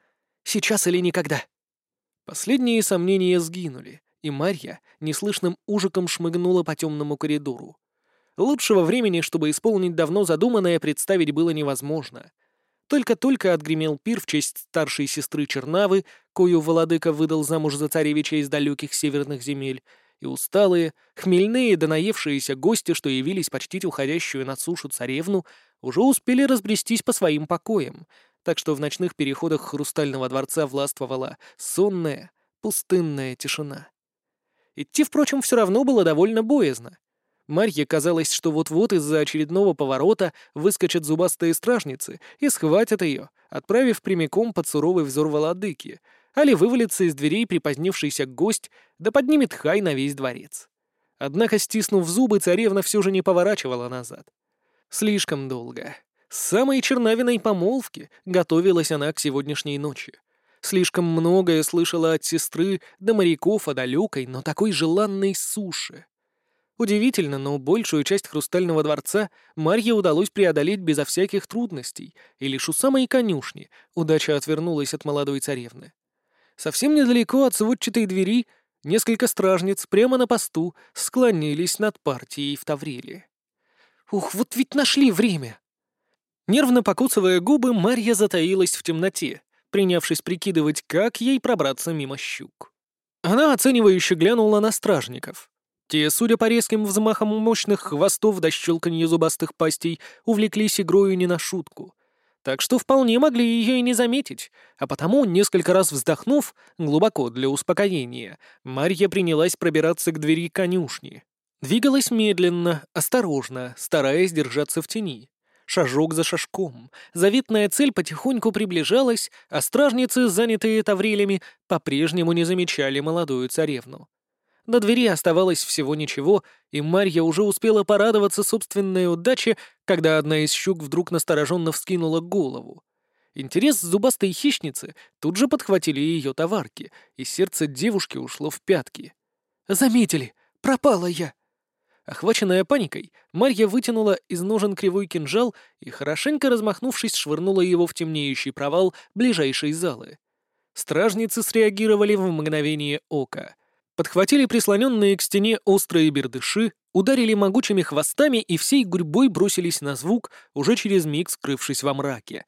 сейчас или никогда?» Последние сомнения сгинули, и Марья неслышным ужиком шмыгнула по темному коридору. Лучшего времени, чтобы исполнить давно задуманное, представить было невозможно — только-только отгремел пир в честь старшей сестры Чернавы, кою Володыка выдал замуж за царевича из далеких северных земель, и усталые, хмельные да наевшиеся гости, что явились почтить уходящую на сушу царевну, уже успели разбрестись по своим покоям, так что в ночных переходах хрустального дворца властвовала сонная, пустынная тишина. Идти, впрочем, все равно было довольно боязно. Марье казалось, что вот-вот из-за очередного поворота выскочат зубастые стражницы и схватят ее, отправив прямиком под суровый взор Володыки, али вывалится из дверей припозднившийся гость, да поднимет хай на весь дворец. Однако, стиснув зубы, царевна все же не поворачивала назад. Слишком долго. С самой чернавиной помолвки готовилась она к сегодняшней ночи. Слишком многое слышала от сестры до моряков о далекой, но такой желанной суше. Удивительно, но большую часть Хрустального дворца Марье удалось преодолеть безо всяких трудностей, и лишь у самой конюшни удача отвернулась от молодой царевны. Совсем недалеко от сводчатой двери несколько стражниц прямо на посту склонились над партией в Тавриле. «Ух, вот ведь нашли время!» Нервно покусывая губы, Марья затаилась в темноте, принявшись прикидывать, как ей пробраться мимо щук. Она оценивающе глянула на стражников. Те, судя по резким взмахам мощных хвостов до щелканья зубастых пастей, увлеклись игрою не на шутку. Так что вполне могли ее и не заметить, а потому, несколько раз вздохнув, глубоко для успокоения, Марья принялась пробираться к двери конюшни. Двигалась медленно, осторожно, стараясь держаться в тени. Шажок за шажком. Заветная цель потихоньку приближалась, а стражницы, занятые таврилями, по-прежнему не замечали молодую царевну. До двери оставалось всего ничего, и Марья уже успела порадоваться собственной удаче, когда одна из щук вдруг настороженно вскинула голову. Интерес зубастой хищницы тут же подхватили ее товарки, и сердце девушки ушло в пятки. «Заметили! Пропала я!» Охваченная паникой, Марья вытянула из ножен кривой кинжал и, хорошенько размахнувшись, швырнула его в темнеющий провал ближайшей залы. Стражницы среагировали в мгновение ока — подхватили прислоненные к стене острые бердыши, ударили могучими хвостами и всей гурьбой бросились на звук, уже через миг скрывшись во мраке.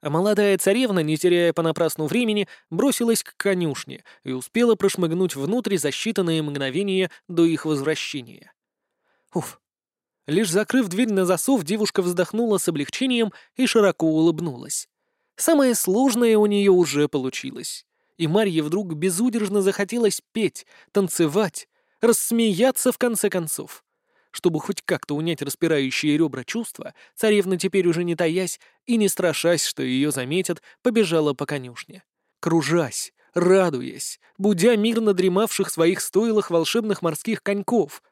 А молодая царевна, не теряя понапрасну времени, бросилась к конюшне и успела прошмыгнуть внутрь за считанные мгновения до их возвращения. Уф. Лишь закрыв дверь на засов, девушка вздохнула с облегчением и широко улыбнулась. Самое сложное у нее уже получилось и Марье вдруг безудержно захотелось петь, танцевать, рассмеяться в конце концов. Чтобы хоть как-то унять распирающие ребра чувства, царевна теперь уже не таясь и не страшась, что ее заметят, побежала по конюшне. Кружась, радуясь, будя мирно дремавших своих стойлах волшебных морских коньков.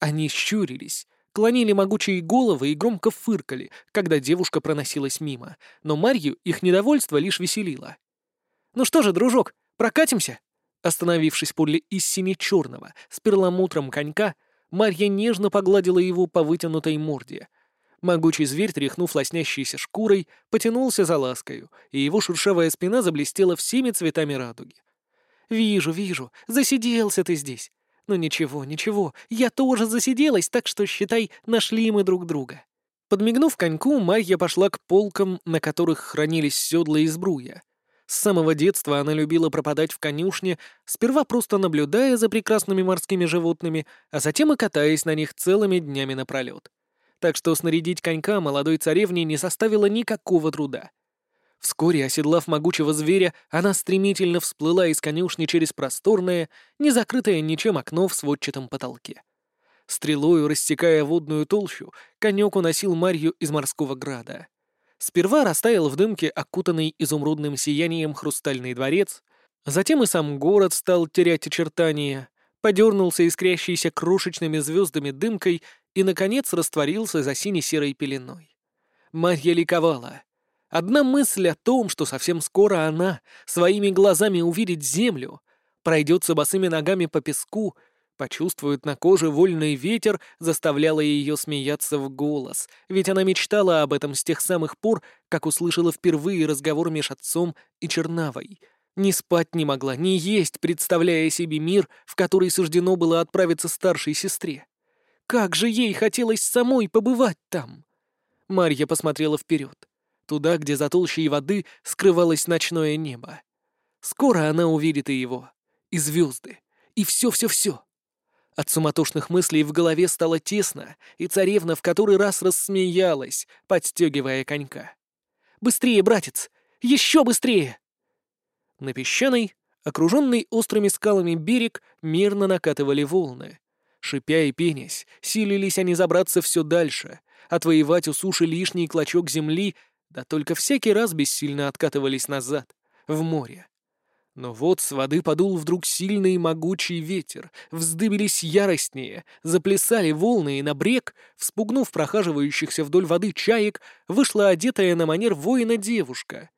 Они щурились, клонили могучие головы и громко фыркали, когда девушка проносилась мимо, но Марью их недовольство лишь веселило. «Ну что же, дружок, прокатимся?» Остановившись подле истине черного с перламутром конька, Марья нежно погладила его по вытянутой морде. Могучий зверь, тряхнув лоснящейся шкурой, потянулся за ласкою, и его шершавая спина заблестела всеми цветами радуги. «Вижу, вижу, засиделся ты здесь. Ну ничего, ничего, я тоже засиделась, так что, считай, нашли мы друг друга». Подмигнув коньку, Марья пошла к полкам, на которых хранились седла и сбруя. С самого детства она любила пропадать в конюшне, сперва просто наблюдая за прекрасными морскими животными, а затем и катаясь на них целыми днями напролет. Так что снарядить конька молодой царевне не составило никакого труда. Вскоре, оседлав могучего зверя, она стремительно всплыла из конюшни через просторное, не закрытое ничем окно в сводчатом потолке. Стрелою, рассекая водную толщу, конек уносил Марью из морского града. Сперва растаял в дымке окутанный изумрудным сиянием хрустальный дворец, затем и сам город стал терять очертания, подернулся искрящейся крошечными звездами дымкой и, наконец, растворился за сине-серой пеленой. Марья ликовала. Одна мысль о том, что совсем скоро она своими глазами увидит землю, пройдется босыми ногами по песку — Почувствует на коже вольный ветер, заставляла ее смеяться в голос, ведь она мечтала об этом с тех самых пор, как услышала впервые разговор меж отцом и Чернавой. Ни спать не могла, ни есть, представляя себе мир, в который суждено было отправиться старшей сестре. Как же ей хотелось самой побывать там! Марья посмотрела вперед, туда, где за толщей воды скрывалось ночное небо. Скоро она увидит и его, и звезды, и все-все-все. От суматошных мыслей в голове стало тесно, и царевна в который раз рассмеялась, подстегивая конька. «Быстрее, братец! Еще быстрее!» На песчаный, окруженный острыми скалами берег, мирно накатывали волны. Шипя и пенясь, силились они забраться все дальше, отвоевать у суши лишний клочок земли, да только всякий раз бессильно откатывались назад, в море. Но вот с воды подул вдруг сильный и могучий ветер, вздыбились яростнее, заплясали волны, и на брег, вспугнув прохаживающихся вдоль воды чаек, вышла одетая на манер воина девушка.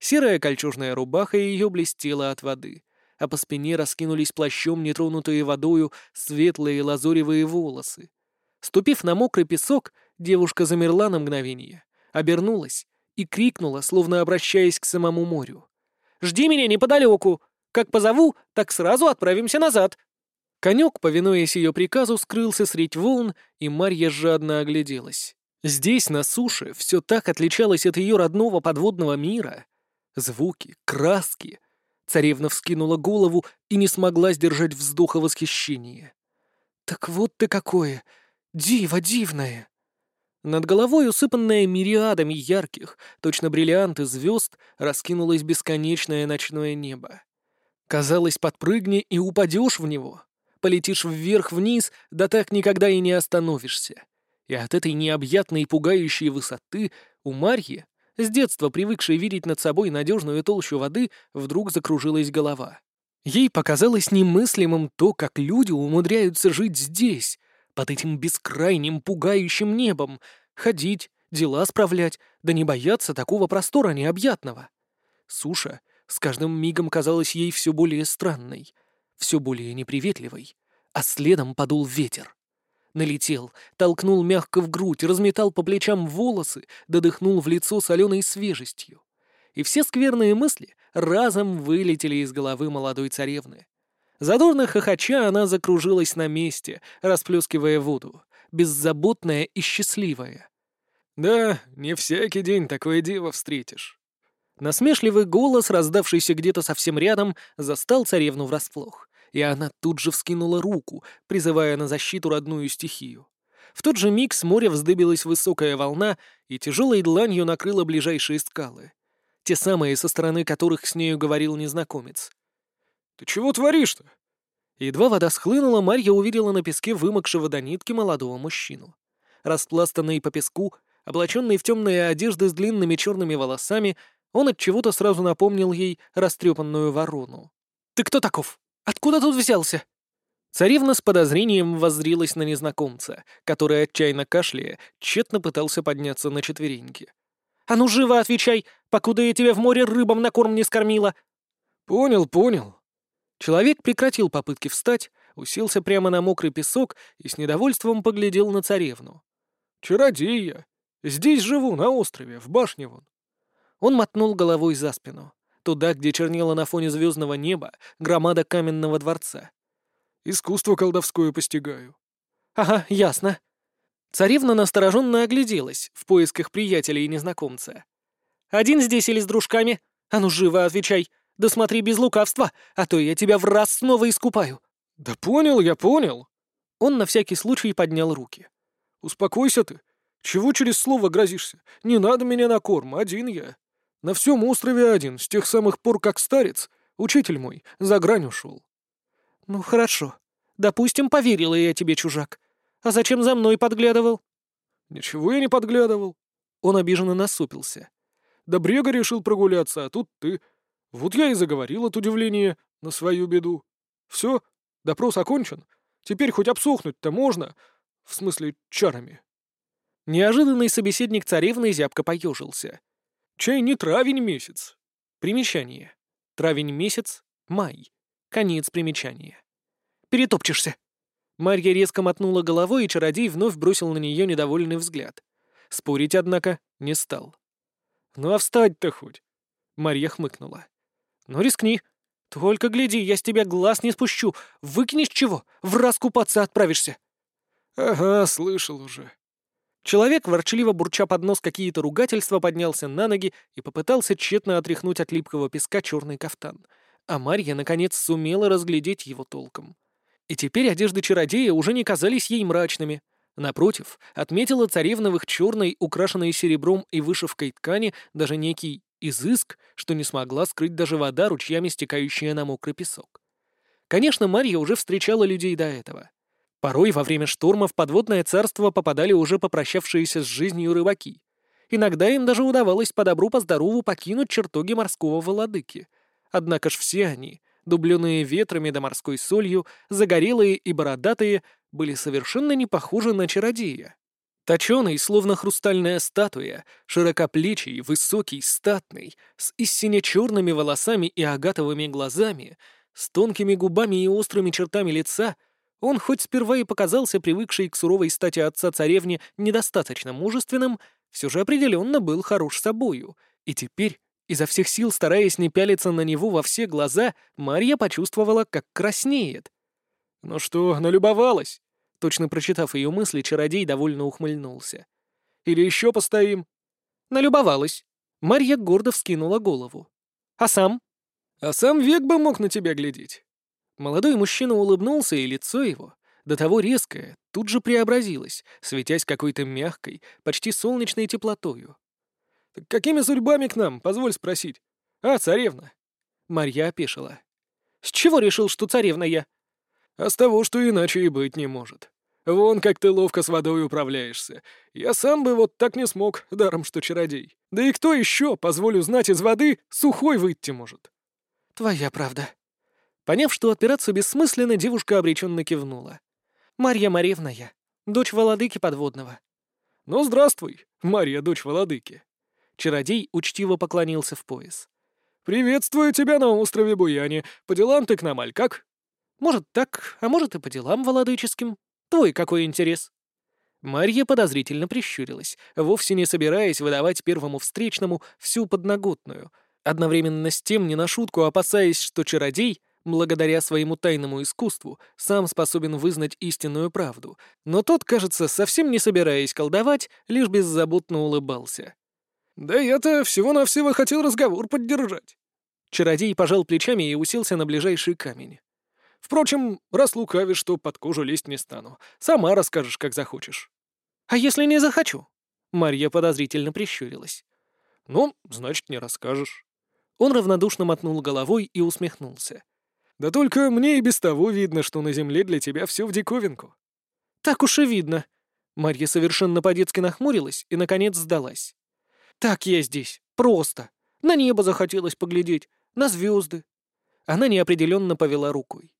Серая кольчужная рубаха ее блестела от воды, а по спине раскинулись плащом нетронутые водою светлые лазоревые волосы. Ступив на мокрый песок, девушка замерла на мгновение, обернулась и крикнула, словно обращаясь к самому морю. Жди меня неподалеку. Как позову, так сразу отправимся назад». Конек, повинуясь ее приказу, скрылся средь волн, и Марья жадно огляделась. Здесь, на суше, все так отличалось от ее родного подводного мира. Звуки, краски. Царевна вскинула голову и не смогла сдержать вздоха восхищения. «Так вот ты какое! Диво дивное!» Над головой, усыпанная мириадами ярких, точно бриллианты звезд, раскинулось бесконечное ночное небо. Казалось, подпрыгни и упадешь в него. Полетишь вверх-вниз, да так никогда и не остановишься. И от этой необъятной и пугающей высоты у Марьи, с детства привыкшей видеть над собой надежную толщу воды, вдруг закружилась голова. Ей показалось немыслимым то, как люди умудряются жить здесь, под этим бескрайним пугающим небом, ходить, дела справлять, да не бояться такого простора необъятного. Суша с каждым мигом казалась ей все более странной, все более неприветливой, а следом подул ветер. Налетел, толкнул мягко в грудь, разметал по плечам волосы, додыхнул в лицо соленой свежестью. И все скверные мысли разом вылетели из головы молодой царевны. Задорно хохоча она закружилась на месте, расплескивая воду, беззаботная и счастливая. «Да, не всякий день такое диво встретишь». Насмешливый голос, раздавшийся где-то совсем рядом, застал царевну врасплох, и она тут же вскинула руку, призывая на защиту родную стихию. В тот же миг с моря вздыбилась высокая волна и тяжелой дланью накрыла ближайшие скалы. Те самые, со стороны которых с нею говорил незнакомец. «Ты чего творишь-то?» Едва вода схлынула, Марья увидела на песке вымокшего до нитки молодого мужчину. Распластанный по песку, облаченный в темные одежды с длинными черными волосами, он от чего-то сразу напомнил ей растрепанную ворону. «Ты кто таков? Откуда тут взялся?» Царевна с подозрением воззрилась на незнакомца, который, отчаянно кашляя, тщетно пытался подняться на четвереньки. «А ну живо отвечай, покуда я тебя в море рыбам на корм не скормила!» «Понял, понял». Человек прекратил попытки встать, уселся прямо на мокрый песок и с недовольством поглядел на царевну. «Чародей я. Здесь живу, на острове, в башне вон». Он мотнул головой за спину, туда, где чернела на фоне звездного неба громада каменного дворца. «Искусство колдовское постигаю». «Ага, ясно». Царевна настороженно огляделась в поисках приятелей и незнакомца. «Один здесь или с дружками? А ну живо отвечай. Да смотри без лукавства, а то я тебя в раз снова искупаю». «Да понял я, понял». Он на всякий случай поднял руки. «Успокойся ты. Чего через слово грозишься? Не надо меня на корм, один я. На всем острове один, с тех самых пор, как старец, учитель мой, за грань ушел». «Ну хорошо. Допустим, поверила я тебе, чужак. А зачем за мной подглядывал?» «Ничего я не подглядывал». Он обиженно насупился. «Да брега решил прогуляться, а тут ты. Вот я и заговорил от удивления на свою беду. Все, допрос окончен. Теперь хоть обсохнуть-то можно. В смысле, чарами. Неожиданный собеседник царевны зябко поежился. Чай не травень месяц. Примечание. Травень месяц, май. Конец примечания. Перетопчешься. Марья резко мотнула головой, и чародей вновь бросил на нее недовольный взгляд. Спорить, однако, не стал. «Ну а встать-то хоть!» Марья хмыкнула. «Ну рискни. Только гляди, я с тебя глаз не спущу. Выкинешь чего? В раз купаться отправишься». «Ага, слышал уже». Человек, ворчливо бурча под нос какие-то ругательства, поднялся на ноги и попытался тщетно отряхнуть от липкого песка черный кафтан. А Марья, наконец, сумела разглядеть его толком. И теперь одежды чародея уже не казались ей мрачными. Напротив, отметила царевна в их черной, украшенной серебром и вышивкой ткани даже некий изыск, что не смогла скрыть даже вода, ручьями стекающая на мокрый песок. Конечно, Марья уже встречала людей до этого. Порой во время шторма в подводное царство попадали уже попрощавшиеся с жизнью рыбаки. Иногда им даже удавалось по добру по здорову покинуть чертоги морского владыки. Однако ж все они, дубленные ветрами да морской солью, загорелые и бородатые, были совершенно не похожи на чародея. Точеный, словно хрустальная статуя, широкоплечий, высокий, статный, с истинно черными волосами и агатовыми глазами, с тонкими губами и острыми чертами лица, он хоть сперва и показался привыкший к суровой стати отца царевни недостаточно мужественным, все же определенно был хорош собою, и теперь, изо всех сил стараясь не пялиться на него во все глаза, Марья почувствовала, как краснеет. «Ну что, налюбовалась?» Точно прочитав ее мысли, чародей довольно ухмыльнулся. «Или еще постоим?» Налюбовалась. Марья гордо вскинула голову. «А сам?» «А сам век бы мог на тебя глядеть». Молодой мужчина улыбнулся, и лицо его, до того резкое, тут же преобразилось, светясь какой-то мягкой, почти солнечной теплотою. «Так какими судьбами к нам, позволь спросить? А, царевна?» Марья опешила. «С чего решил, что царевна я?» А с того, что иначе и быть не может. Вон как ты ловко с водой управляешься. Я сам бы вот так не смог, даром что чародей. Да и кто еще, позволю знать, из воды сухой выйти может?» «Твоя правда». Поняв, что отпираться бессмысленно, девушка обреченно кивнула. «Марья Маревна я, дочь Володыки Подводного». «Ну, здравствуй, Марья, дочь Володыки». Чародей учтиво поклонился в пояс. «Приветствую тебя на острове Буяне. По делам ты к нам, аль как?» Может, так, а может и по делам владыческим. Твой какой интерес?» Марья подозрительно прищурилась, вовсе не собираясь выдавать первому встречному всю подноготную, одновременно с тем не на шутку опасаясь, что чародей, благодаря своему тайному искусству, сам способен вызнать истинную правду, но тот, кажется, совсем не собираясь колдовать, лишь беззаботно улыбался. «Да я-то всего-навсего хотел разговор поддержать». Чародей пожал плечами и уселся на ближайший камень. Впрочем, раз лукавишь, то под кожу лезть не стану. Сама расскажешь, как захочешь». «А если не захочу?» Марья подозрительно прищурилась. «Ну, значит, не расскажешь». Он равнодушно мотнул головой и усмехнулся. Да только мне и без того видно, что на земле для тебя все в диковинку». «Так уж и видно». Марья совершенно по-детски нахмурилась и, наконец, сдалась. «Так я здесь. Просто. На небо захотелось поглядеть. На звезды». Она неопределенно повела рукой.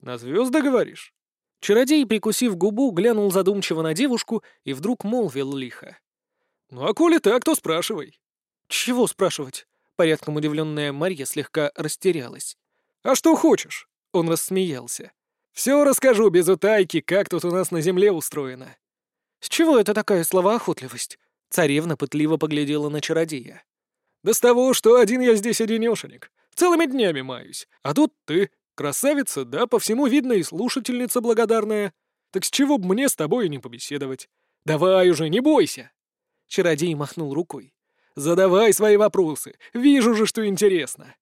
«На звезды, говоришь?» Чародей, прикусив губу, глянул задумчиво на девушку и вдруг молвил лихо. «Ну а коли так, то спрашивай». «Чего спрашивать?» Порядком удивленная Марья слегка растерялась. «А что хочешь?» — он рассмеялся. «Все расскажу без утайки, как тут у нас на земле устроено». «С чего это такая словоохотливость?» Царевна пытливо поглядела на чародея. «Да с того, что один я здесь одинешенек. Целыми днями маюсь. А тут ты, красавица, да, по всему видно и слушательница благодарная. Так с чего б мне с тобой не побеседовать? Давай уже, не бойся!» Чародей махнул рукой. «Задавай свои вопросы. Вижу же, что интересно».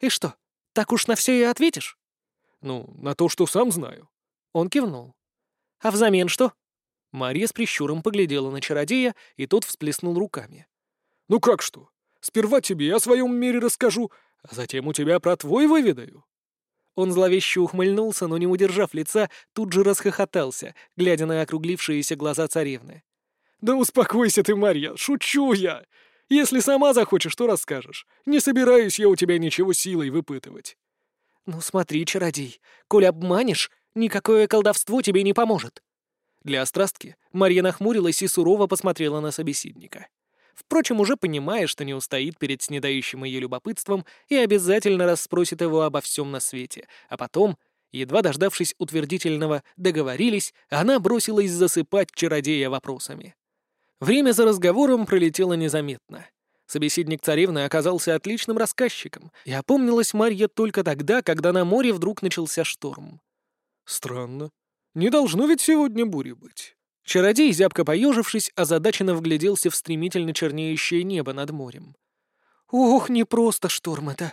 «И что, так уж на все и ответишь?» «Ну, на то, что сам знаю». Он кивнул. «А взамен что?» Мария с прищуром поглядела на чародея, и тот всплеснул руками. «Ну как что? Сперва тебе о своем мире расскажу, а затем у тебя про твой выведаю». Он зловеще ухмыльнулся, но, не удержав лица, тут же расхохотался, глядя на округлившиеся глаза царевны. «Да успокойся ты, Марья, шучу я! Если сама захочешь, то расскажешь. Не собираюсь я у тебя ничего силой выпытывать». «Ну смотри, чародей, коль обманешь, никакое колдовство тебе не поможет». Для острастки Марья нахмурилась и сурово посмотрела на собеседника. Впрочем, уже понимая, что не устоит перед снедающим ее любопытством и обязательно расспросит его обо всем на свете, а потом, едва дождавшись утвердительного «договорились», она бросилась засыпать чародея вопросами. Время за разговором пролетело незаметно. Собеседник царевны оказался отличным рассказчиком, и опомнилась Марья только тогда, когда на море вдруг начался шторм. «Странно. Не должно ведь сегодня бури быть». Чародей, зябко поежившись, озадаченно вгляделся в стремительно чернеющее небо над морем. «Ох, не просто шторм это!»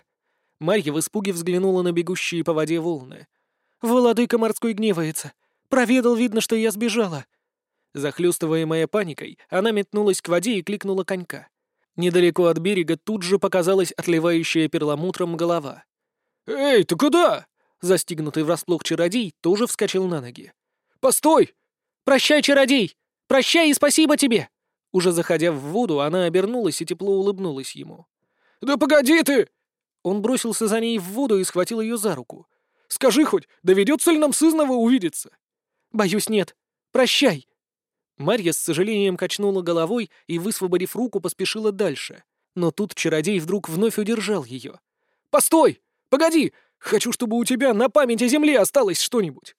Марья в испуге взглянула на бегущие по воде волны. «Владыка морской гневается. Проведал, видно, что я сбежала. Захлёстываемая паникой, она метнулась к воде и кликнула конька. Недалеко от берега тут же показалась отливающая перламутром голова. «Эй, ты куда?» Застигнутый врасплох чародей тоже вскочил на ноги. «Постой!» «Прощай, чародей! Прощай и спасибо тебе!» Уже заходя в воду, она обернулась и тепло улыбнулась ему. «Да погоди ты!» Он бросился за ней в воду и схватил ее за руку. «Скажи хоть, доведется ли нам сызнова увидеться?» «Боюсь, нет. Прощай!» Марья с сожалением качнула головой и, высвободив руку, поспешила дальше. Но тут чародей вдруг вновь удержал ее. «Постой! Погоди! Хочу, чтобы у тебя на память о земле осталось что-нибудь!»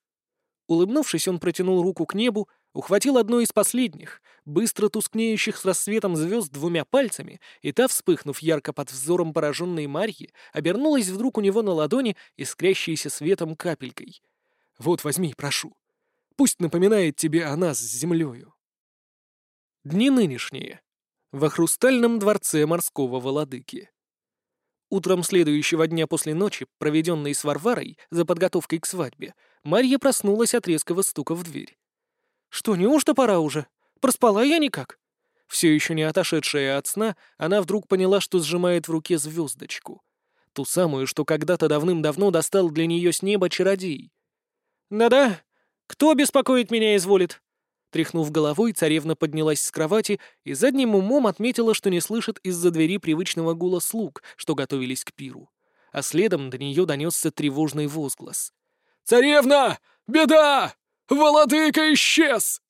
Улыбнувшись, он протянул руку к небу, ухватил одну из последних, быстро тускнеющих с рассветом звезд двумя пальцами, и та, вспыхнув ярко под взором пораженной Марьи, обернулась вдруг у него на ладони, искрящейся светом капелькой. «Вот возьми, прошу. Пусть напоминает тебе о нас с землею. Дни нынешние. Во хрустальном дворце морского владыки. Утром следующего дня после ночи, проведенной с Варварой за подготовкой к свадьбе, Марья проснулась от резкого стука в дверь. «Что, неужто пора уже? Проспала я никак?» Все еще не отошедшая от сна, она вдруг поняла, что сжимает в руке звездочку. Ту самую, что когда-то давным-давно достал для нее с неба чародей. «Да-да, кто беспокоить меня изволит?» Тряхнув головой, царевна поднялась с кровати и задним умом отметила, что не слышит из-за двери привычного гула слуг, что готовились к пиру. А следом до нее донесся тревожный возглас. «Царевна! Беда! Володыка исчез!»